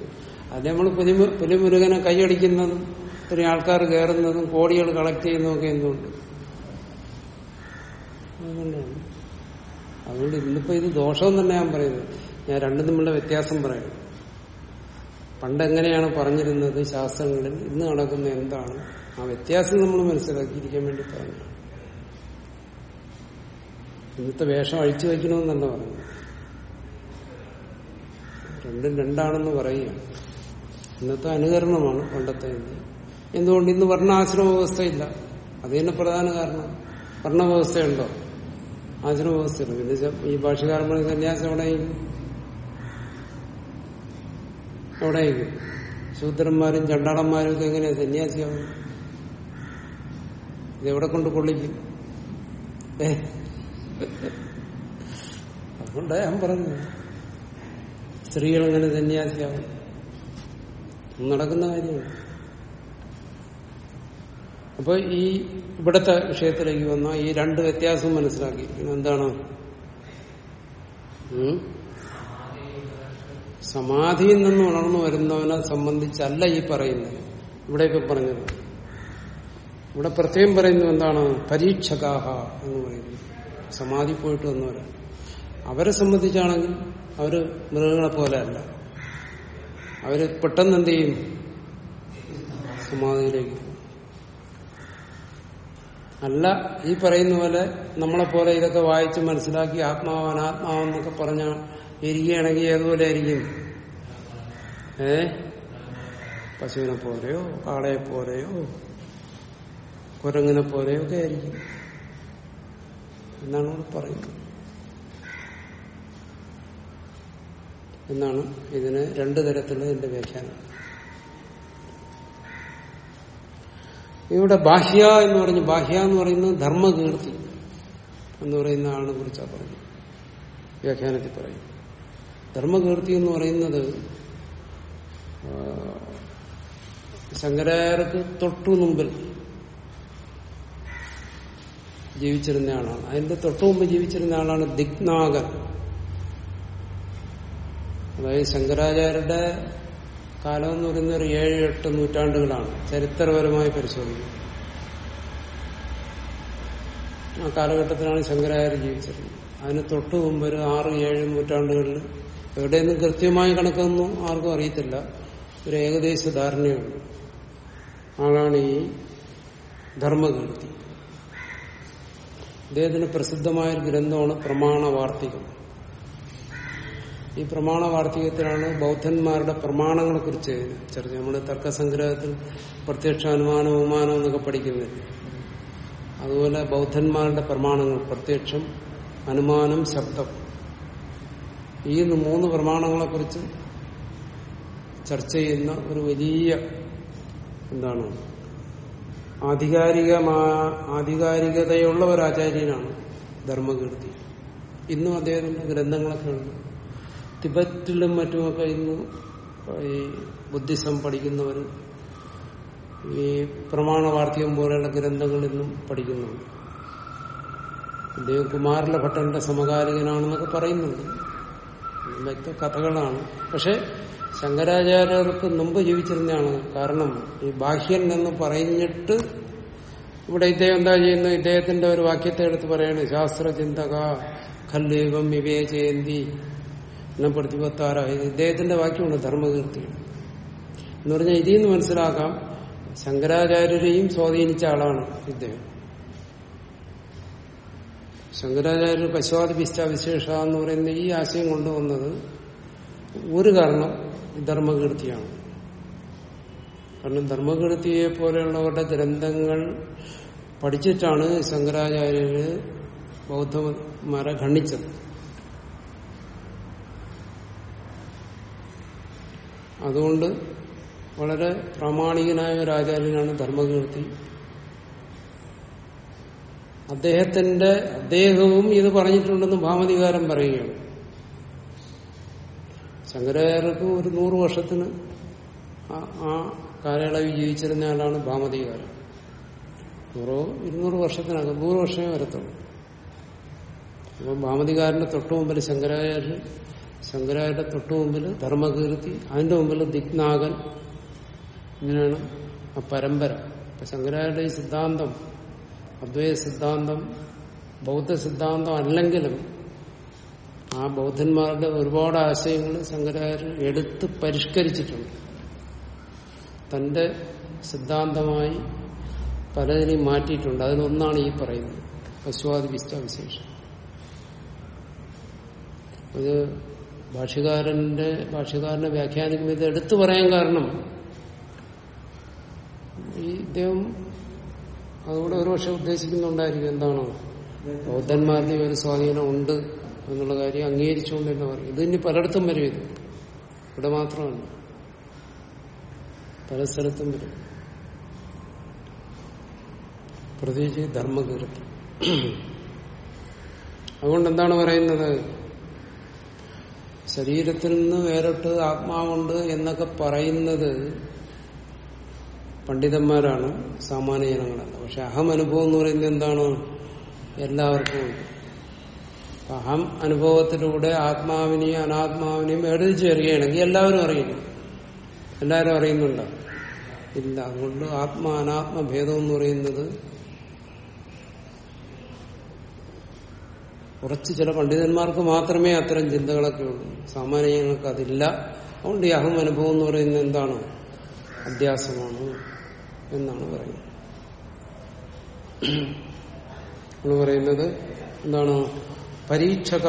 അത് നമ്മൾ പുലി പുലിമുരുകനെ കൈയടിക്കുന്നതും ഇത്രയും ആൾക്കാർ കയറുന്നതും കോടികൾ കളക്ട് ചെയ്യുന്നതൊക്കെ എന്തുകൊണ്ട്? അതുകൊണ്ടാണ് അതുകൊണ്ട് ഇന്നിപ്പോ ഇത് ദോഷം തന്നെ ഞാൻ പറയുന്നത്. ഞാൻ രണ്ടും തമ്മിലുള്ള വ്യത്യാസം പറയുന്നു പണ്ട് എങ്ങനെയാണ് പറഞ്ഞിരുന്നത് ശാസ്ത്രങ്ങളിൽ? ഇന്ന് നടക്കുന്ന എന്താണ്? ആ വ്യത്യാസം നമ്മൾ മനസ്സിലാക്കിയിരിക്കാൻ വേണ്ടി പറഞ്ഞു ഇന്നത്തെ വേഷം അഴിച്ചു വയ്ക്കണമെന്നല്ല പറഞ്ഞു രണ്ടും രണ്ടാണെന്ന് പറയുക. ഇന്നത്തെ അനുകരണമാണ് പണ്ടത്തെ എന്തുകൊണ്ട് ഇന്ന് വർണാശ്രമ വ്യവസ്ഥയില്ല അത് തന്നെ പ്രധാന കാരണം. വർണവ്യവസ്ഥയുണ്ടോ? വ്യവസ്ഥയില്ല പിന്നെ ഈ ഭാഷകാരൻ പറഞ്ഞ സന്യാസം എവിടെയെങ്കിലും എവിടെയെങ്കിലും ശൂദ്രന്മാരും ചണ്ടാളന്മാരും ഒക്കെ എങ്ങനെയാ സന്യാസിയാവും ഇതെവിടെ കൊണ്ട് കൊള്ളിക്കും? അതുകൊണ്ട് ഞാൻ സ്ത്രീകൾ എങ്ങനെ സന്യാസിയാവും. നടക്കുന്ന കാര്യമാണ് അപ്പൊ ഈ ഇവിടത്തെ വിഷയത്തിലേക്ക് വന്ന ഈ രണ്ട് വ്യത്യാസം മനസ്സിലാക്കി. എന്താണ്? സമാധിയിൽ നിന്ന് ഉണർന്നു വരുന്നവനെ സംബന്ധിച്ചല്ല ഈ പറയുന്നത്. ഇവിടെ ഇപ്പൊ പറഞ്ഞത്. ഇവിടെ പ്രത്യേകം പറയുന്നത് എന്താണ്? പരീക്ഷകാഹ എന്ന് പറയുന്നത്. സമാധി പോയിട്ട് വന്നവരെ. അവരെ സംബന്ധിച്ചാണെങ്കിൽ അവർ മൃഗങ്ങളെ പോലെ അല്ല. അവർ പെട്ടെന്ന് എന്ത് ചെയ്യും? സമാധിയിലേക്ക്. അല്ല ഈ പറയുന്ന പോലെ നമ്മളെ പോലെ ഇതൊക്കെ വായിച്ച് മനസ്സിലാക്കി ആത്മാവ് അനാത്മാവെന്നൊക്കെ പറഞ്ഞ ഇരിക്കുകയാണെങ്കിൽ ഏതുപോലെ ആയിരിക്കും? ഏ? പശുവിനെ പോലെയോ കാളയെ പോലെയോ കുരങ്ങിനെ പോലെയോ ഒക്കെ ആയിരിക്കും. എന്നാണ് ഇവിടെ പറയുന്നത്. എന്നാണ് ഇതിന് രണ്ടു തരത്തിലുള്ള എന്റെ വ്യാഖ്യാനം. ഇവിടെ ബാഹ്യ എന്ന് പറഞ്ഞു ബാഹ്യ എന്ന് പറയുന്നത് ധർമ്മകീർത്തി എന്ന് പറയുന്ന ആളിനെ കുറിച്ചാണ് പറയുന്നത്. വ്യാഖ്യാനത്തിൽ പറയും ധർമ്മകീർത്തി എന്ന് പറയുന്നത് ശങ്കരാചാര്യർക്ക് തൊട്ടു മുമ്പിൽ ജീവിച്ചിരുന്ന ആളാണ്. അതിന്റെ തൊട്ടു മുമ്പ് ജീവിച്ചിരുന്ന ആളാണ് ദിഗ്നാഗർ. അതായത് ശങ്കരാചാര്യരുടെ കാലം എന്ന് പറയുന്ന ഒരു ഏഴ് എട്ട് നൂറ്റാണ്ടുകളാണ്. ചരിത്രപരമായി പരിശോധിക്കുന്നത് ആ കാലഘട്ടത്തിലാണ് ശങ്കരാചാര്യ ജീവിച്ചിരുന്നത്. അതിന് തൊട്ടു മുമ്പ് ഒരു ആറ് ഏഴ് നൂറ്റാണ്ടുകളിൽ എവിടെയൊന്നും കൃത്യമായ കണക്കൊന്നും ആർക്കും അറിയത്തില്ല. ഒരു ഏകദേശ ധാരണയുണ്ട്. ആളാണ് ഈ ധർമ്മകീർത്തി അദ്ദേഹത്തിന് പ്രസിദ്ധമായൊരു ഗ്രന്ഥമാണ് പ്രമാണ വാർത്തികം ഈ പ്രമാണ വാർത്തകത്തിലാണ് ബൗദ്ധന്മാരുടെ പ്രമാണങ്ങളെ കുറിച്ച് ചർച്ച നമ്മുടെ തർക്കസംഗ്രഹത്തിൽ പ്രത്യക്ഷ അനുമാനം ഉപമാനം എന്നൊക്കെ പഠിക്കുന്നില്ല അതുപോലെ ബൗദ്ധന്മാരുടെ പ്രമാണങ്ങൾ പ്രത്യക്ഷം അനുമാനം ശബ്ദം. ഈ മൂന്ന് പ്രമാണങ്ങളെ കുറിച്ച് ചർച്ച ചെയ്യുന്ന ഒരു വലിയ എന്താണ്? ആധികാരികമാ ആധികാരികതയുള്ള ഒരു ആചാര്യനാണ് ധർമ്മകീർത്തി. ഇന്നും അദ്ദേഹത്തിന്റെ ഗ്രന്ഥങ്ങളൊക്കെ ഉണ്ട്. തിബറ്റിലും മറ്റുമൊക്കെ ഇന്ന് ഈ ബുദ്ധിസം പഠിക്കുന്നവർ ഈ പ്രമാണവാർത്തികം പോലെയുള്ള ഗ്രന്ഥങ്ങളിന്നും പഠിക്കുന്നു പഠിക്കുന്നുണ്ട്. ഇദ്ദേഹം കുമാരല ഭട്ടന്റെ സമകാലികനാണെന്നൊക്കെ പറയുന്നുണ്ട്. വ്യക്ത കഥകളാണ്. പക്ഷെ ശങ്കരാചാര്യർക്ക് മുമ്പ് ജീവിച്ചിരുന്നതാണ് കാരണം ഈ ബാഹ്യൻ എന്ന് പറഞ്ഞിട്ട് ഇവിടെ ഇദ്ദേഹം എന്താ ചെയ്യുന്നത്? ഇദ്ദേഹത്തിന്റെ ഒരു വാക്യത്തെ എടുത്ത് പറയാണ് ശാസ്ത്രചിന്തക ഖല്ലേവം വിവേചയന്തി എന്നെ പ്രതിപത്താറ ഇത് ഇദ്ദേഹത്തിന്റെ വാക്യമുണ്ട് ധർമ്മകീർത്തി. എന്ന് പറഞ്ഞാൽ ഇതിൽ നിന്ന് മനസ്സിലാക്കാം ശങ്കരാചാര്യരെയും സ്വാധീനിച്ച ആളാണ് ഇദ്ദേഹം. ശങ്കരാചാര്യർ പശുവാദി വിശേഷ എന്ന് പറയുന്ന ഈ ആശയം കൊണ്ടുവന്നത് ഒരു കാരണം ധർമ്മകീർത്തിയാണ്. കാരണം ധർമ്മകീർത്തിയെ പോലെയുള്ളവരുടെ ഗ്രന്ഥങ്ങൾ പഠിച്ചിട്ടാണ് ശങ്കരാചാര്യര് ബൗദ്ധന്മാരെ ഖണ്ഡിച്ചത്. അതുകൊണ്ട് വളരെ പ്രാമാണികനായ ഒരു ആചാര്യനാണ് ധർമ്മകീർത്തി. അദ്ദേഹത്തിന്റെ അദ്ദേഹവും ഇത് പറഞ്ഞിട്ടുണ്ടെന്ന് ഭാമതികാരം പറയുകയാണ്. ശങ്കരാചാര്യർക്ക് ഒരു നൂറ് വർഷത്തിന് ആ- കാലയളവിൽ ജീവിച്ചിരുന്ന ആളാണ് ഭാമതികാരം നൂറോ ഇരുന്നൂറ് വർഷത്തിനകം നൂറ് വർഷമേ വരത്തുള്ളൂ. അപ്പം ഭാമതികാരന്റെ തൊട്ടു മുമ്പിൽ ശങ്കരാചാര്യർ ശങ്കരാചാര്യന്റെ തൊട്ടു മുമ്പിൽ ധർമ്മകീർത്തി അതിന്റെ മുമ്പിൽ ദിഗ്നാഗൻ. ഇങ്ങനെയാണ് ആ പരമ്പര. ഇപ്പൊ ശങ്കരായുടെ ഈ സിദ്ധാന്തം അദ്വൈത സിദ്ധാന്തം ബൗദ്ധ സിദ്ധാന്തം അല്ലെങ്കിലും ആ ബൗദ്ധന്മാരുടെ ഒരുപാട് ആശയങ്ങൾ ശങ്കരാചാര്യർ എടുത്ത് പരിഷ്കരിച്ചിട്ടുണ്ട്. തന്റെ സിദ്ധാന്തമായി പലതിനെയും മാറ്റിയിട്ടുണ്ട്. അതിലൊന്നാണ് ഈ പറയുന്നത്. പശുവാദി വിശ്വാവിശേഷം. വിശേഷം അത് ഭാഷ്യകാരന്റെ ഭാഷ്യകാരനെ വ്യാഖ്യാനിക്കുമ്പോൾ ഇത് എടുത്തു പറയാൻ കാരണം ഈ ഇദ്ദേഹം അതുകൂടെ ഒരുപക്ഷെ ഉദ്ദേശിക്കുന്നുണ്ടായിരിക്കും എന്താണോ? ബൗദ്ധന്മാരുടെ ഒരു സ്വാധീനം ഉണ്ട് എന്നുള്ള കാര്യം അംഗീകരിച്ചുകൊണ്ട് തന്നെ പറയും. ഇത് ഇനി പലയിടത്തും വരും ഇത്. ഇവിടെ മാത്രമല്ല. പല സ്ഥലത്തും വരും. പ്രത്യേകിച്ച് ധർമ്മകീർത്തി അതുകൊണ്ട് എന്താണ് പറയുന്നത്? ശരീരത്തിൽ നിന്ന് വേറിട്ട് ആത്മാവുണ്ട് എന്നൊക്കെ പറയുന്നത് പണ്ഡിതന്മാരാണ് സാമാന്യ ജനങ്ങളല്ല. പക്ഷെ അഹം അനുഭവം എന്ന് പറയുന്നത് എന്താണ്? എല്ലാവർക്കും ഉണ്ട്. അഹം അനുഭവത്തിലൂടെ ആത്മാവിനെയും അനാത്മാവിനെയും എഴുതിച്ചേറുകയാണെങ്കിൽ എല്ലാവരും അറിയുന്നു എല്ലാവരും അറിയുന്നുണ്ടോ? ഇല്ല. അതുകൊണ്ട് ആത്മാ അനാത്മ ഭേദം എന്ന് പറയുന്നത് കുറച്ച് ചില പണ്ഡിതന്മാർക്ക് മാത്രമേ അത്തരം ചിന്തകളൊക്കെ ഉള്ളൂ. സാമാന്യ അതില്ല. അതുകൊണ്ട് ഈ അഹം അനുഭവം എന്ന് പറയുന്നത് എന്താണ്? അധ്യാസമാണ് എന്നാണ് പറയുന്നത്. എന്ന് പറയുന്നത് എന്താണ്? പരീക്ഷക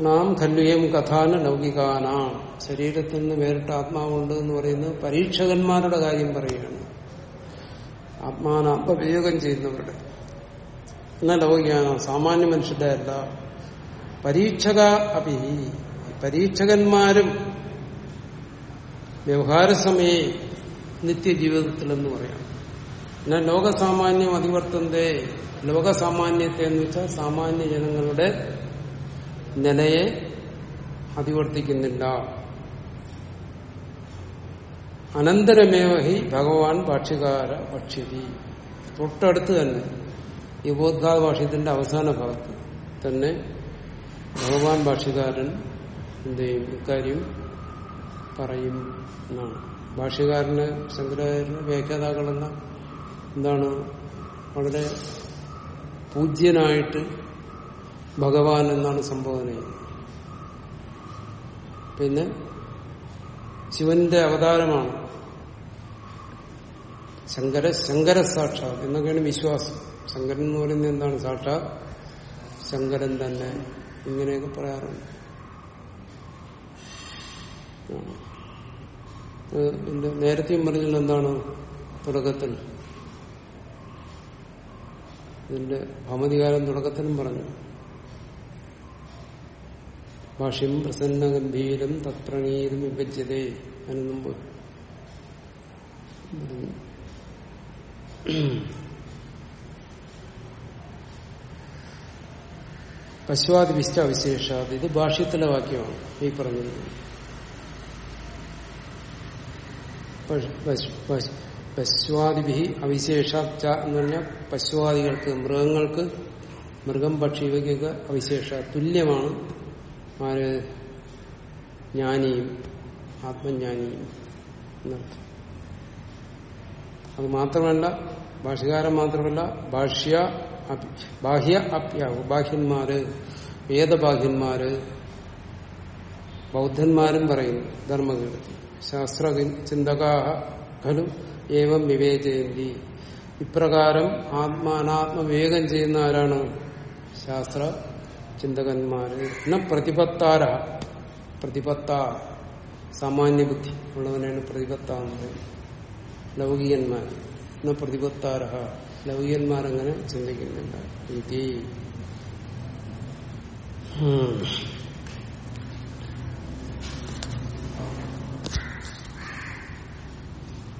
നാം ഖല്ലുയം കഥാന ലൗകികാനാ. ശരീരത്തിൽ നിന്ന് വേറിട്ട ആത്മാവുണ്ട് എന്ന് പറയുന്നത് പരീക്ഷകന്മാരുടെ കാര്യം പറയുകയാണ്. ആത്മാനാത്മവിയോഗം ചെയ്യുന്നവരുടെ. എന്നാൽ ലൗകികാനാം സാമാന്യ മനുഷ്യരുടെ അല്ല. പരീക്ഷക അപി പരീക്ഷകന്മാരും വ്യവഹാര സമയെ നിത്യജീവിതത്തിലെന്ന് പറയാം. എന്നാൽ ലോകസാമാന്യം അതിവർത്തന്റെ ലോകസാമാന്യത്തെ എന്ന് വെച്ചാൽ സാമാന്യ ജനങ്ങളുടെ നിലയെ അതിവർത്തിക്കുന്നില്ല അനന്തരമേവ ഹി ഭഗവാൻ ഭക്ഷ്യകാര ഭക്ഷ്യതി. തൊട്ടടുത്ത് തന്നെ. ഈ ബോദ്ഘാത ഭാഷ്യത്തിന്റെ അവസാന ഭാഗത്ത് തന്നെ ഭഗവാൻ ഭാഷ്യകാരൻ എന്ത് ചെയ്യും? ഇക്കാര്യം പറയും എന്നാണ്. ഭാഷ്യകാരന് ശങ്കരാചാര്യ വ്യാഖ്യാതാക്കളെല്ലാം എന്താണ്? വളരെ പൂജ്യനായിട്ട് ഭഗവാൻ എന്നാണ് സംബോധന ചെയ്യുന്നത്. പിന്നെ ശിവന്റെ അവതാരമാണ് ശങ്കര ശങ്കര സാക്ഷാത് എന്നൊക്കെയാണ് വിശ്വാസം. ശങ്കരൻ എന്ന് പറയുന്നത് എന്താണ് സാക്ഷാ? ശങ്കരൻ തന്നെ. ഇങ്ങനെയൊക്കെ പറയാറുണ്ട്. നേരത്തെയും പറഞ്ഞില്ല എന്താണ് തുടക്കത്തിൽ? ഇതിന്റെ ഭൗമതികാലം തുടക്കത്തിലും പറഞ്ഞു. ഭാഷ്യം പ്രസന്ന ഗംഭീരം തത്രണീരം വിഭജ്യതേ അതിനു മുമ്പ്. പശുവാദി വിശ്വ വിശേഷാത് ഇത് ഭാഷ്യത്തിലെ വാക്യമാണ് ഈ പറഞ്ഞത്. പശു- അവിശേഷ പശു- പശ്വാദിഭി അവിശേഷാച്ച എന്ന് പറഞ്ഞാൽ പശുവാദികൾക്ക് മൃഗങ്ങൾക്ക് മൃഗം പക്ഷി ഇവയ്ക്കൊക്കെ അവിശേഷ തുല്യമാണ്. ആര്? ജ്ഞാനിയും ആത്മജ്ഞാനിയും അത് മാത്രമല്ല ഭാഷകാരം മാത്രമല്ല ഭാഷ്യ ബാഹ്യ അപ്യാവ് ബാഹ്യന്മാര് വേദബാഹ്യന്മാര് ബൗദ്ധന്മാരും പറയുന്നു ധർമ്മകീർത്തി ശാസ്ത്ര ചിന്തകാഹ ഖലു ഏവം വിവേചയന്തി. ഇപ്രകാരം ആത്മാനാത്മ വിവേകം ചെയ്യുന്ന ആരാണ് ശാസ്ത്ര ചിന്തകന്മാര്. ന പ്രതിപത്താര പ്രതിപത്ത സാമാന്യ ബുദ്ധി ഉള്ളവനാണ് പ്രതിപത്ത എന്ന് പറയുന്നത് ലൗകികന്മാർ ന പ്രതിപത്താര ലൗകികന്മാരങ്ങനെ ചിന്തിക്കുന്നില്ല ഇതി.